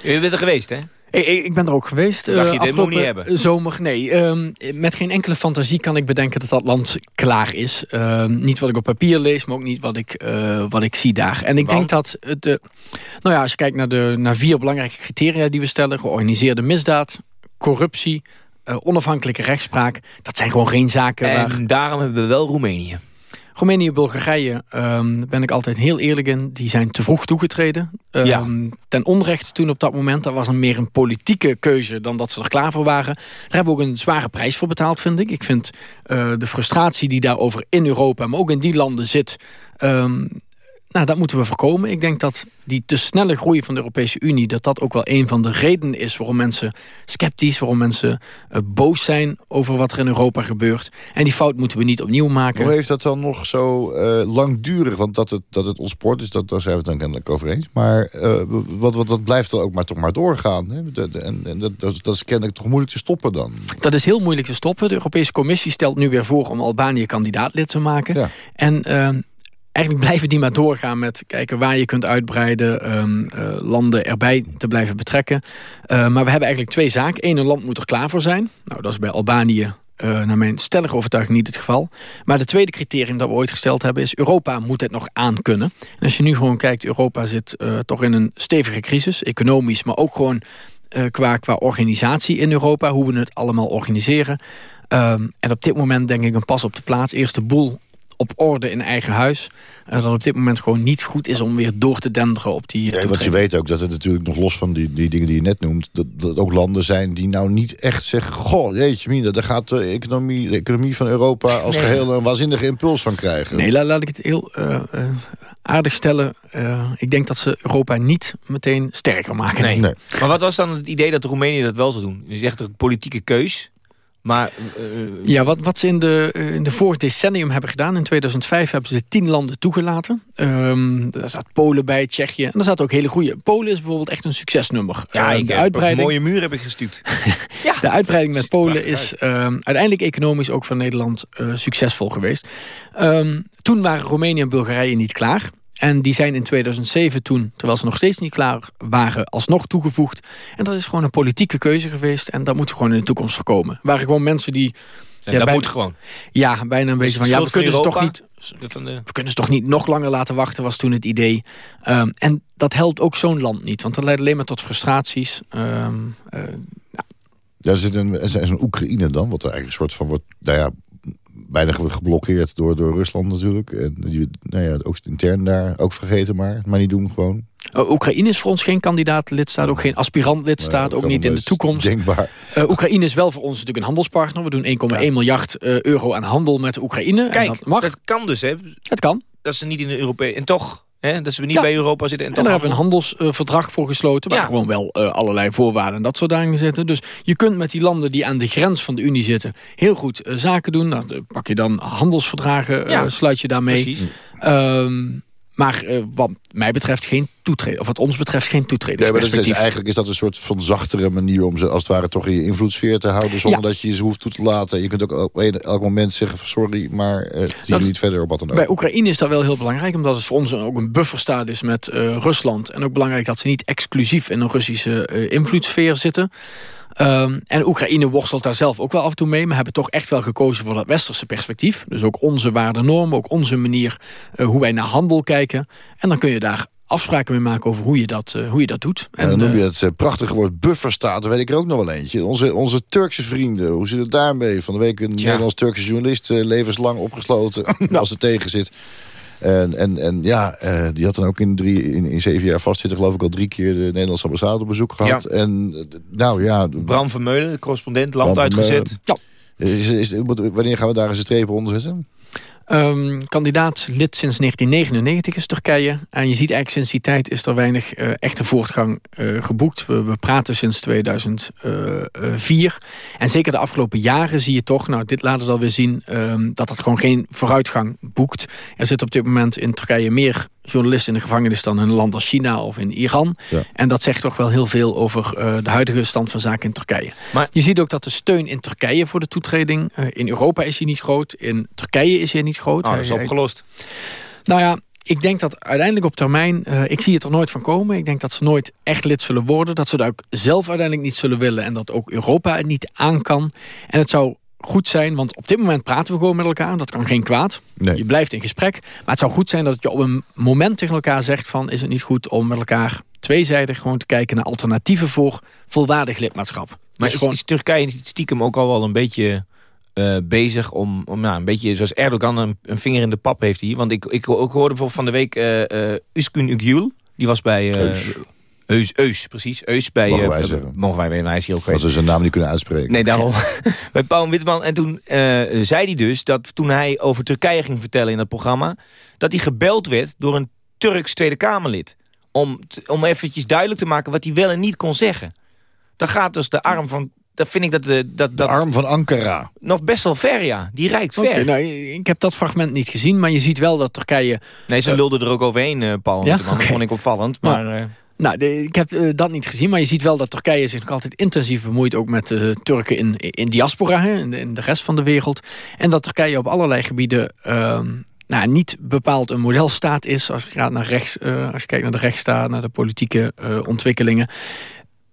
U bent er geweest, hè? Ik, ik ben er ook geweest. Dacht je, eh, dit moet niet hebben? Zomer, nee. ehm, met geen enkele fantasie kan ik bedenken dat dat land klaar is. Ehm, niet wat ik op papier lees, maar ook niet wat ik, eh, wat ik zie daar. En ik Want? denk dat het... eh, nou ja, als je kijkt naar, de, naar vier belangrijke criteria die we stellen. Georganiseerde misdaad, corruptie, onafhankelijke rechtspraak. Dat zijn gewoon geen zaken waar... En daarom hebben we wel Roemenië. Roemenië, Bulgarije, ehm, daar ben ik altijd heel eerlijk in. Die zijn te vroeg toegetreden. Ehm, Ja. Ten onrecht toen op dat moment. Dat was een meer een politieke keuze dan dat ze er klaar voor waren. Daar hebben we ook een zware prijs voor betaald, vind ik. Ik vind eh, de frustratie die daarover in Europa, maar ook in die landen zit... ehm, nou, dat moeten we voorkomen. Ik denk dat die te snelle groei van de Europese Unie... dat dat ook wel een van de redenen is waarom mensen sceptisch... waarom mensen eh, boos zijn over wat er in Europa gebeurt. En die fout moeten we niet opnieuw maken. Hoe heeft dat dan nog zo eh, langdurig? Want dat het, dat het ontsport is, dat, daar zijn we het dan kennelijk over eens. Maar eh, wat, wat, dat blijft er ook maar toch maar doorgaan. Hè? De- de- en en dat, dat, is, dat is kennelijk toch moeilijk te stoppen dan. Dat is heel moeilijk te stoppen. De Europese Commissie stelt nu weer voor om Albanië kandidaatlid te maken. En eh, eigenlijk blijven die maar doorgaan met kijken waar je kunt uitbreiden, ehm, eh, landen erbij te blijven betrekken. Eh, maar we hebben eigenlijk twee zaken. Eén, een land moet er klaar voor zijn. Nou, dat is bij Albanië uh, naar mijn stellige overtuiging niet het geval. Maar de tweede criterium dat we ooit gesteld hebben is... Europa moet het nog aankunnen. En als je nu gewoon kijkt, Europa zit toch in een stevige crisis. Economisch, maar ook gewoon qua, qua organisatie in Europa. Hoe we het allemaal organiseren. Um, en op dit moment denk ik een pas op de plaats. Eerst de boel op orde in eigen huis. Uh, dat op dit moment gewoon niet goed is om weer door te denderen op die... Ja, want je weet ook dat het natuurlijk nog los van die, die dingen die je net noemt... Dat, dat ook landen zijn die nou niet echt zeggen... goh, jeetje mina, daar gaat de economie, de economie van Europa als nee. geheel een waanzinnige impuls van krijgen. Nee, laat, laat ik het heel uh, uh, aardig stellen. ik denk dat ze Europa niet meteen sterker maken. Nee. nee. Maar wat was dan het idee dat Roemenië dat wel zou doen? Je zegt een politieke keus... Maar, uh, ja, wat, wat ze in de, uh, in de vorig decennium hebben gedaan... in 2005 hebben ze tien landen toegelaten. Um, daar zat Polen bij, Tsjechië. En daar zat ook hele goede. Polen is bijvoorbeeld echt een succesnummer. Ja, uh, ik de uitbreiding... een mooie muur heb ik gestuurd. [laughs] ja, de uitbreiding met Polen is uiteindelijk economisch ook voor Nederland succesvol geweest. Um, toen waren Roemenië en Bulgarije niet klaar. En die zijn in 2007 toen, terwijl ze nog steeds niet klaar waren, alsnog toegevoegd. En dat is gewoon een politieke keuze geweest. En dat moet gewoon in de toekomst voorkomen. Er waren gewoon mensen die... Ja, dat bijna, moet gewoon. Ja, bijna een beetje van, ja, we kunnen, ze toch niet, we kunnen ze toch niet nog langer laten wachten, was toen het idee. Um, en dat helpt ook zo'n land niet, want dat leidt alleen maar tot frustraties. Um, uh, ja. Daar zit een, er is een Oekraïne dan, wat er eigenlijk een soort van wordt, nou ja, bijna geblokkeerd door, door Rusland natuurlijk. En die, nou ja, ook intern daar, ook vergeten maar. Maar niet doen gewoon. Uh, Oekraïne is voor ons geen kandidaat-lidstaat, ook geen aspirant-lidstaat, ook niet in de toekomst. Denkbaar. Uh, Oekraïne is wel voor ons natuurlijk een handelspartner. We doen 1,1 ja. miljard uh, euro aan handel met Oekraïne. Kijk, en dat, mag. dat kan dus, hè? Het kan. Dat ze niet in de Europese... En toch He, dat ze niet ja. bij Europa zitten. En, en daar hebben we een handelsverdrag voor gesloten. Waar ja. gewoon wel uh, allerlei voorwaarden en dat soort dingen zitten. Dus je kunt met die landen die aan de grens van de Unie zitten... heel goed uh, zaken doen. Nou, pak je dan handelsverdragen, ja. sluit je daarmee. Um, maar uh, wat mij betreft geen toetreden. Of wat ons betreft geen toetreden. Ja, maar dat is, eigenlijk is dat een soort van zachtere manier om ze als het ware toch in je invloedssfeer te houden. Zonder ja. dat je ze hoeft toe te laten. Je kunt ook op elk moment zeggen van sorry, maar uh, die niet verder op wat dan ook. Bij Oekraïne is dat wel heel belangrijk. Omdat het voor ons ook een bufferstaat is met uh, Rusland. En ook belangrijk dat ze niet exclusief in een Russische uh, invloedssfeer zitten. Um, en Oekraïne worstelt daar zelf ook wel af en toe mee... maar hebben toch echt wel gekozen voor dat westerse perspectief. Dus ook onze waarden-normen, ook onze manier uh, hoe wij naar handel kijken. En dan kun je daar afspraken mee maken over hoe je dat, uh, hoe je dat doet. En, dan noem je het uh, prachtige woord bufferstaat, dan weet ik er ook nog wel eentje. Onze, onze Turkse vrienden, hoe zit het daarmee? Van de week een Nederlands-Turkse journalist levenslang opgesloten [laughs] als het tegen zit. En, en, en ja, uh, die had dan ook in, drie, in, in zeven jaar vastzitten... geloof ik al drie keer de Nederlandse ambassade op bezoek gehad. Ja. En nou ja... Bram Vermeulen, de correspondent, land Bram uitgezet. Ja. Is, is, wanneer gaan we daar eens een streep onder zetten? Um, kandidaat lid sinds 1999 is Turkije. En je ziet eigenlijk sinds die tijd is er weinig uh, echte voortgang uh, geboekt. We, praten sinds 2004. En zeker de afgelopen jaren zie je toch, nou dit laat het alweer zien... Um, dat het gewoon geen vooruitgang boekt. Er zit op dit moment in Turkije meer journalisten in de gevangenis dan in een land als China of in Iran. Ja. En dat zegt toch wel heel veel over uh, de huidige stand van zaken in Turkije. Maar je ziet ook dat de steun in Turkije voor de toetreding... Uh, in Europa is hij niet groot, in Turkije is hij niet groot. Oh, dat is opgelost. Nou ja, ik denk dat uiteindelijk op termijn... Uh, ik zie het er nooit van komen. Ik denk dat ze nooit echt lid zullen worden. Dat ze dat ook zelf uiteindelijk niet zullen willen. En dat ook Europa het niet aan kan. En het zou goed zijn, want op dit moment praten we gewoon met elkaar. Dat kan geen kwaad. Nee. Je blijft in gesprek. Maar het zou goed zijn dat je op een moment tegen elkaar zegt van... is het niet goed om met elkaar tweezijdig gewoon te kijken naar alternatieven voor volwaardig lidmaatschap. Maar is, gewoon... is Turkije stiekem ook al wel een beetje uh, bezig om, om nou, een beetje zoals Erdogan een, een, vinger in de pap heeft hier? Want ik, ik, ik hoorde bijvoorbeeld van de week uh, uh, Uskun Ugyul, die was bij... Eus, Eus, precies. Eus bij... Mogen wij zeggen. Mogen wij weer, hij is hier ook geweest. Als we zijn naam niet kunnen uitspreken. Nee, daarom. [laughs] bij Paul Witman. En toen uh, zei hij dus dat toen hij over Turkije ging vertellen in het programma... dat hij gebeld werd door een Turks Tweede Kamerlid. Om, om eventjes duidelijk te maken wat hij wel en niet kon zeggen. Dan gaat dus de arm van dat vind ik dat... De, dat, de dat arm van Ankara. Nog best wel ver, ja. Die rijdt okay, ver. Nou, ik heb dat fragment niet gezien, maar je ziet wel dat Turkije... Nee, ze uh, lulde er ook overheen, Paul. Ja? Okay. Dat vond ik opvallend, maar... Nou, uh, nou, de, ik heb uh, dat niet gezien, maar je ziet wel dat Turkije zich nog altijd intensief bemoeit... ook met uh, Turken in, in diaspora, hè, in, de, in, de, rest van de wereld. En dat Turkije op allerlei gebieden... Uh, nou, niet bepaald een modelstaat is als je, gaat naar rechts, uh, als je kijkt naar de rechtsstaat... naar de politieke ontwikkelingen.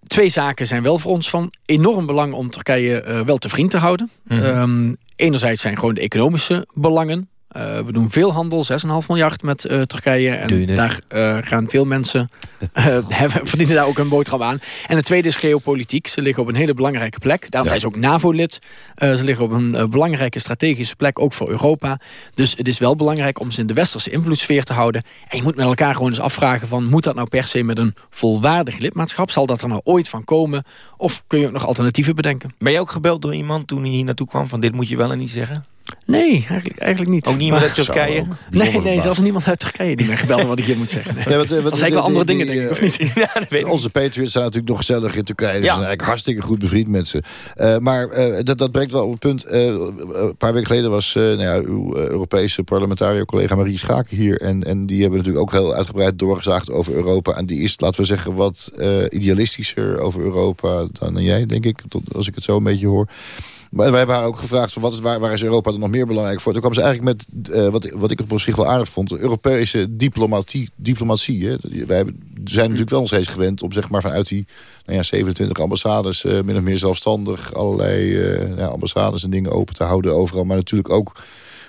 twee zaken zijn wel voor ons van enorm belang om Turkije wel te vriend te houden. Mhm. Um, enerzijds zijn gewoon de economische belangen. Uh, we doen veel handel, 6,5 miljard met uh, Turkije. En daar uh, gaan veel mensen [laughs] hebben, verdienen daar ook een boterham aan. En het tweede is geopolitiek. Ze liggen op een hele belangrijke plek. Daarom ja. zijn ze ook NAVO-lid. ze liggen op een belangrijke strategische plek, ook voor Europa. Dus het is wel belangrijk om ze in de westerse invloedssfeer te houden. En je moet met elkaar gewoon eens afvragen van... moet dat nou per se met een volwaardig lidmaatschap? Zal dat er nou ooit van komen? Of kun je ook nog alternatieven bedenken? Ben je ook gebeld door iemand toen hij hier naartoe kwam... van dit moet je wel en niet zeggen? Nee, eigenlijk, eigenlijk niet. Ook niemand uit Turkije? [laughs] Nee, nee zelfs niemand uit Turkije die mij gebeld wat ik hier moet zeggen. Nee. Ja, wat, dat [laughs] wel andere die, dingen, die, denk [laughs] ik, of niet? Ja, weet onze Patriots zijn natuurlijk nog gezellig in Turkije. Dus ja. zijn eigenlijk hartstikke goed bevriend met ze. Uh, maar uh, dat, dat brengt wel op een punt. Uh, een paar weken geleden was nou ja, uw Europese parlementariër-collega Marie Schaken hier. En, en die hebben natuurlijk ook heel uitgebreid doorgezaagd over Europa. En die is, laten we zeggen, wat idealistischer over Europa dan jij, denk ik. Tot, als ik het zo een beetje hoor. Maar wij hebben haar ook gevraagd, van wat is, waar, waar is Europa dan nog meer belangrijk voor? Toen kwam ze eigenlijk met, uh, wat, wat ik op zich wel aardig vond... Europese diplomatie. diplomatie hè. Wij zijn natuurlijk wel nog steeds gewend om zeg maar, vanuit die nou ja, 27 ambassades... Uh, min of meer zelfstandig allerlei uh, ja, ambassades en dingen open te houden overal. Maar natuurlijk ook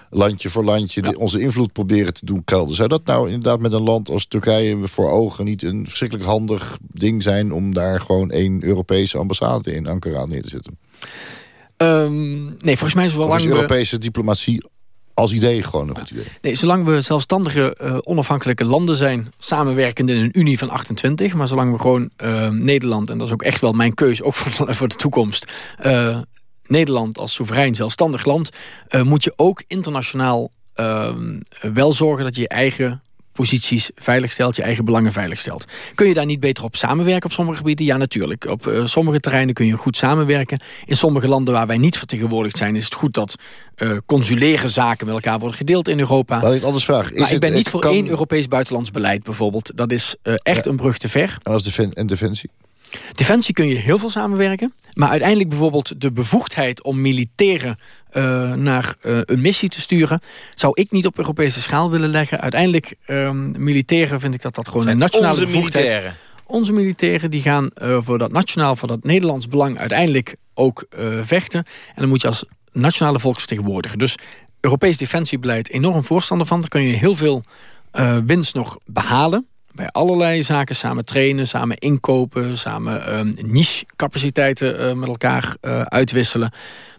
landje voor landje ja. onze invloed proberen te doen kelden. Zou dat nou inderdaad met een land als Turkije voor ogen niet een verschrikkelijk handig ding zijn... om daar gewoon één Europese ambassade in Ankara neer te zetten? Um, nee, volgens mij is het wel lang... Is Europese diplomatie als idee gewoon een goed idee? Nee, zolang we zelfstandige, uh, onafhankelijke landen zijn... samenwerkend in een unie van 28... maar zolang we gewoon uh, Nederland... en dat is ook echt wel mijn keuze, ook [laughs] voor, voor de toekomst... Uh, Nederland als soeverein zelfstandig land... moet je ook internationaal ehm, wel zorgen dat je je eigen posities veilig stelt, je eigen belangen veilig stelt. Kun je daar niet beter op samenwerken op sommige gebieden? Ja, natuurlijk. Op uh, sommige terreinen kun je goed samenwerken. In sommige landen waar wij niet vertegenwoordigd zijn... is het goed dat uh, consulaire zaken met elkaar worden gedeeld in Europa. Laat ik anders vragen. Is maar ik ben niet voor kan... één Europees buitenlands beleid bijvoorbeeld. Dat is uh, echt ja. een brug te ver. En als defen en defensie? Defensie kun je heel veel samenwerken. Maar uiteindelijk bijvoorbeeld de bevoegdheid om militairen uh, naar uh, een missie te sturen... zou ik niet op Europese schaal willen leggen. Uiteindelijk, uh, militairen vind ik dat dat gewoon Zijn een nationale onze bevoegdheid... militairen. Onze militairen die gaan uh, voor dat nationaal, voor dat Nederlands belang... uiteindelijk ook vechten. En dan moet je als nationale volksvertegenwoordiger. Dus Europees defensiebeleid enorm voorstander van. Daar kun je heel veel winst nog behalen bij allerlei zaken samen trainen, samen inkopen, samen um, niche-capaciteiten uh, met elkaar uh, uitwisselen.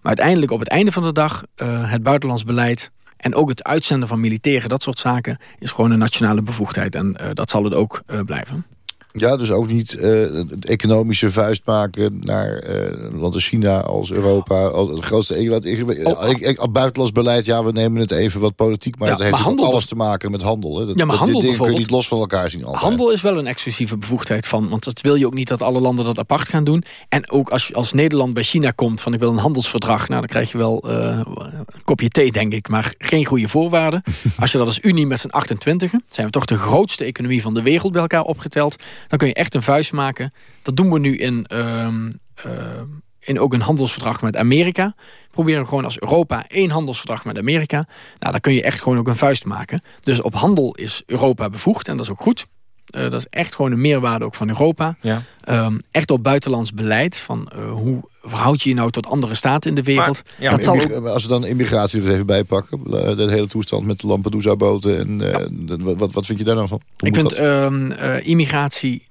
Maar uiteindelijk op het einde van de dag uh, het buitenlands beleid en ook het uitzenden van militairen, dat soort zaken, is gewoon een nationale bevoegdheid. En dat zal het ook blijven. Ja, dus ook niet uh, economische vuist maken naar uh, landen China als Europa. Als het grootste ik, oh. buitenlands beleid, ja, we nemen het even wat politiek. Maar ja, dat heeft maar handel, alles te maken met handel. Hè. Dat, ja, maar handel dit kun je niet los van elkaar zien. Altijd. Handel is wel een exclusieve bevoegdheid van. Want dat wil je ook niet dat alle landen dat apart gaan doen. En ook als, als Nederland bij China komt van ik wil een handelsverdrag. Nou, dan krijg je wel uh, een kopje thee, denk ik. Maar geen goede voorwaarden. [laughs] als je dat als Unie met z'n 28 zijn we toch de grootste economie van de wereld bij elkaar opgeteld dan kun je echt een vuist maken. Dat doen we nu in, uh, uh, in ook een handelsverdrag met Amerika. We proberen gewoon als Europa één handelsverdrag met Amerika. Nou, dan kun je echt gewoon ook een vuist maken. Dus op handel is Europa bevoegd en dat is ook goed. Uh, dat is echt gewoon een meerwaarde ook van Europa. Ja. Um, echt op buitenlands beleid. Van uh, hoe verhoud je je nou tot andere staten in de wereld? Maar, ja, dat zal ook... Als we dan immigratie er even bij pakken. De hele toestand met de Lampedusa-boten. En ja. uh, wat, wat vind je daar dan van? Hoe Ik vind um, immigratie,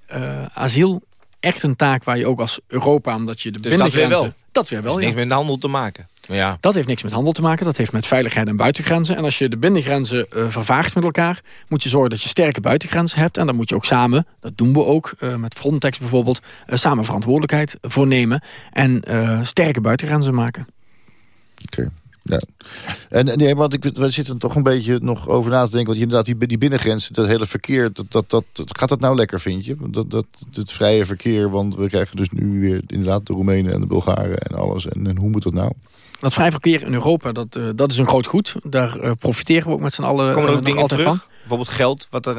asiel echt een taak waar je ook als Europa... omdat je de dus binnengrenzen... Dat weer wel. Dat weer wel, niks met handel te maken. Ja. Dat heeft niks met handel te maken. Dat heeft met veiligheid en buitengrenzen. En als je de binnengrenzen uh, vervaagt met elkaar... moet je zorgen dat je sterke buitengrenzen hebt. En dan moet je ook samen, dat doen we ook... Uh, met Frontex bijvoorbeeld, uh, samen verantwoordelijkheid voor nemen. En sterke buitengrenzen maken. Oké. Okay. Ja. En nee, want ik, we zitten toch een beetje nog over na te denken. Want inderdaad, die, die binnengrenzen, dat hele verkeer, dat, dat, dat, gaat dat nou lekker, vind je? Dat, dat, het vrije verkeer, want we krijgen dus nu weer inderdaad de Roemenen en de Bulgaren en alles. En, en hoe moet dat nou? Dat vrij verkeer in Europa, dat, uh, dat is een groot goed. Daar uh, profiteren we ook met z'n allen Komen er ook uh, dingen terug? van. Bijvoorbeeld geld, wat er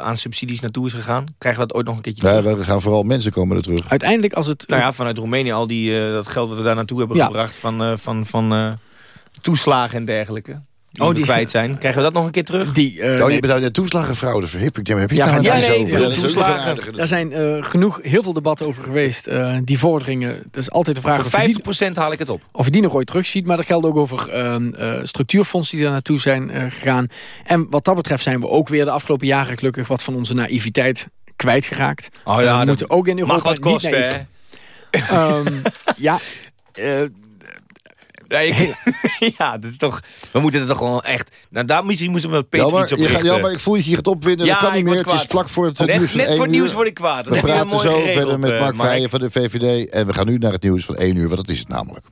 aan subsidies naartoe is gegaan. Krijgen we dat ooit nog een keertje ja, terug? we gaan vooral mensen komen er terug. Uiteindelijk als het... Nou ja, vanuit Roemenië al die, dat geld wat we daar naartoe hebben ja. gebracht van... van, van toeslagen en dergelijke. die, we kwijt zijn. [laughs] Krijgen we dat nog een keer terug? Die, eh, oh, je nee, bent uit de toeslagenfraude verhip. Ik denk, heb je Ja, nou ja, nee, over? een toeslagen. daar zijn eh, genoeg, heel veel debatten over geweest. Eh, die vorderingen, dat is altijd de vraag Voor of je, die, 50% haal ik het op. of je die nog ooit terugziet. Maar dat geldt ook over ehm, eh, structuurfondsen die daar naartoe zijn eh, gegaan. En wat dat betreft zijn we ook weer de afgelopen jaren gelukkig wat van onze naïviteit kwijtgeraakt. Oh ja, we dat moeten ook in Europa Mag wat niet kosten, hè? Ehm, ja, [laughs] eh, Nee, ik- [laughs] ja, dat is toch... We moeten het toch gewoon echt... Nou, daar misschien moeten we Ja, Patreon maar, op je gaat, richten. ja, maar ik voel je hier gaat opwinden. Ja, dat kan niet ik meer. word Het is vlak voor het Net- nieuws van net één voor het uur. nieuws word ik kwaad. Dat We heb je praten mooi zo geregeld, verder met eh, Mark Mark. Verheijen van de VVD. En we gaan nu naar het nieuws van 1 uur, want dat is het namelijk.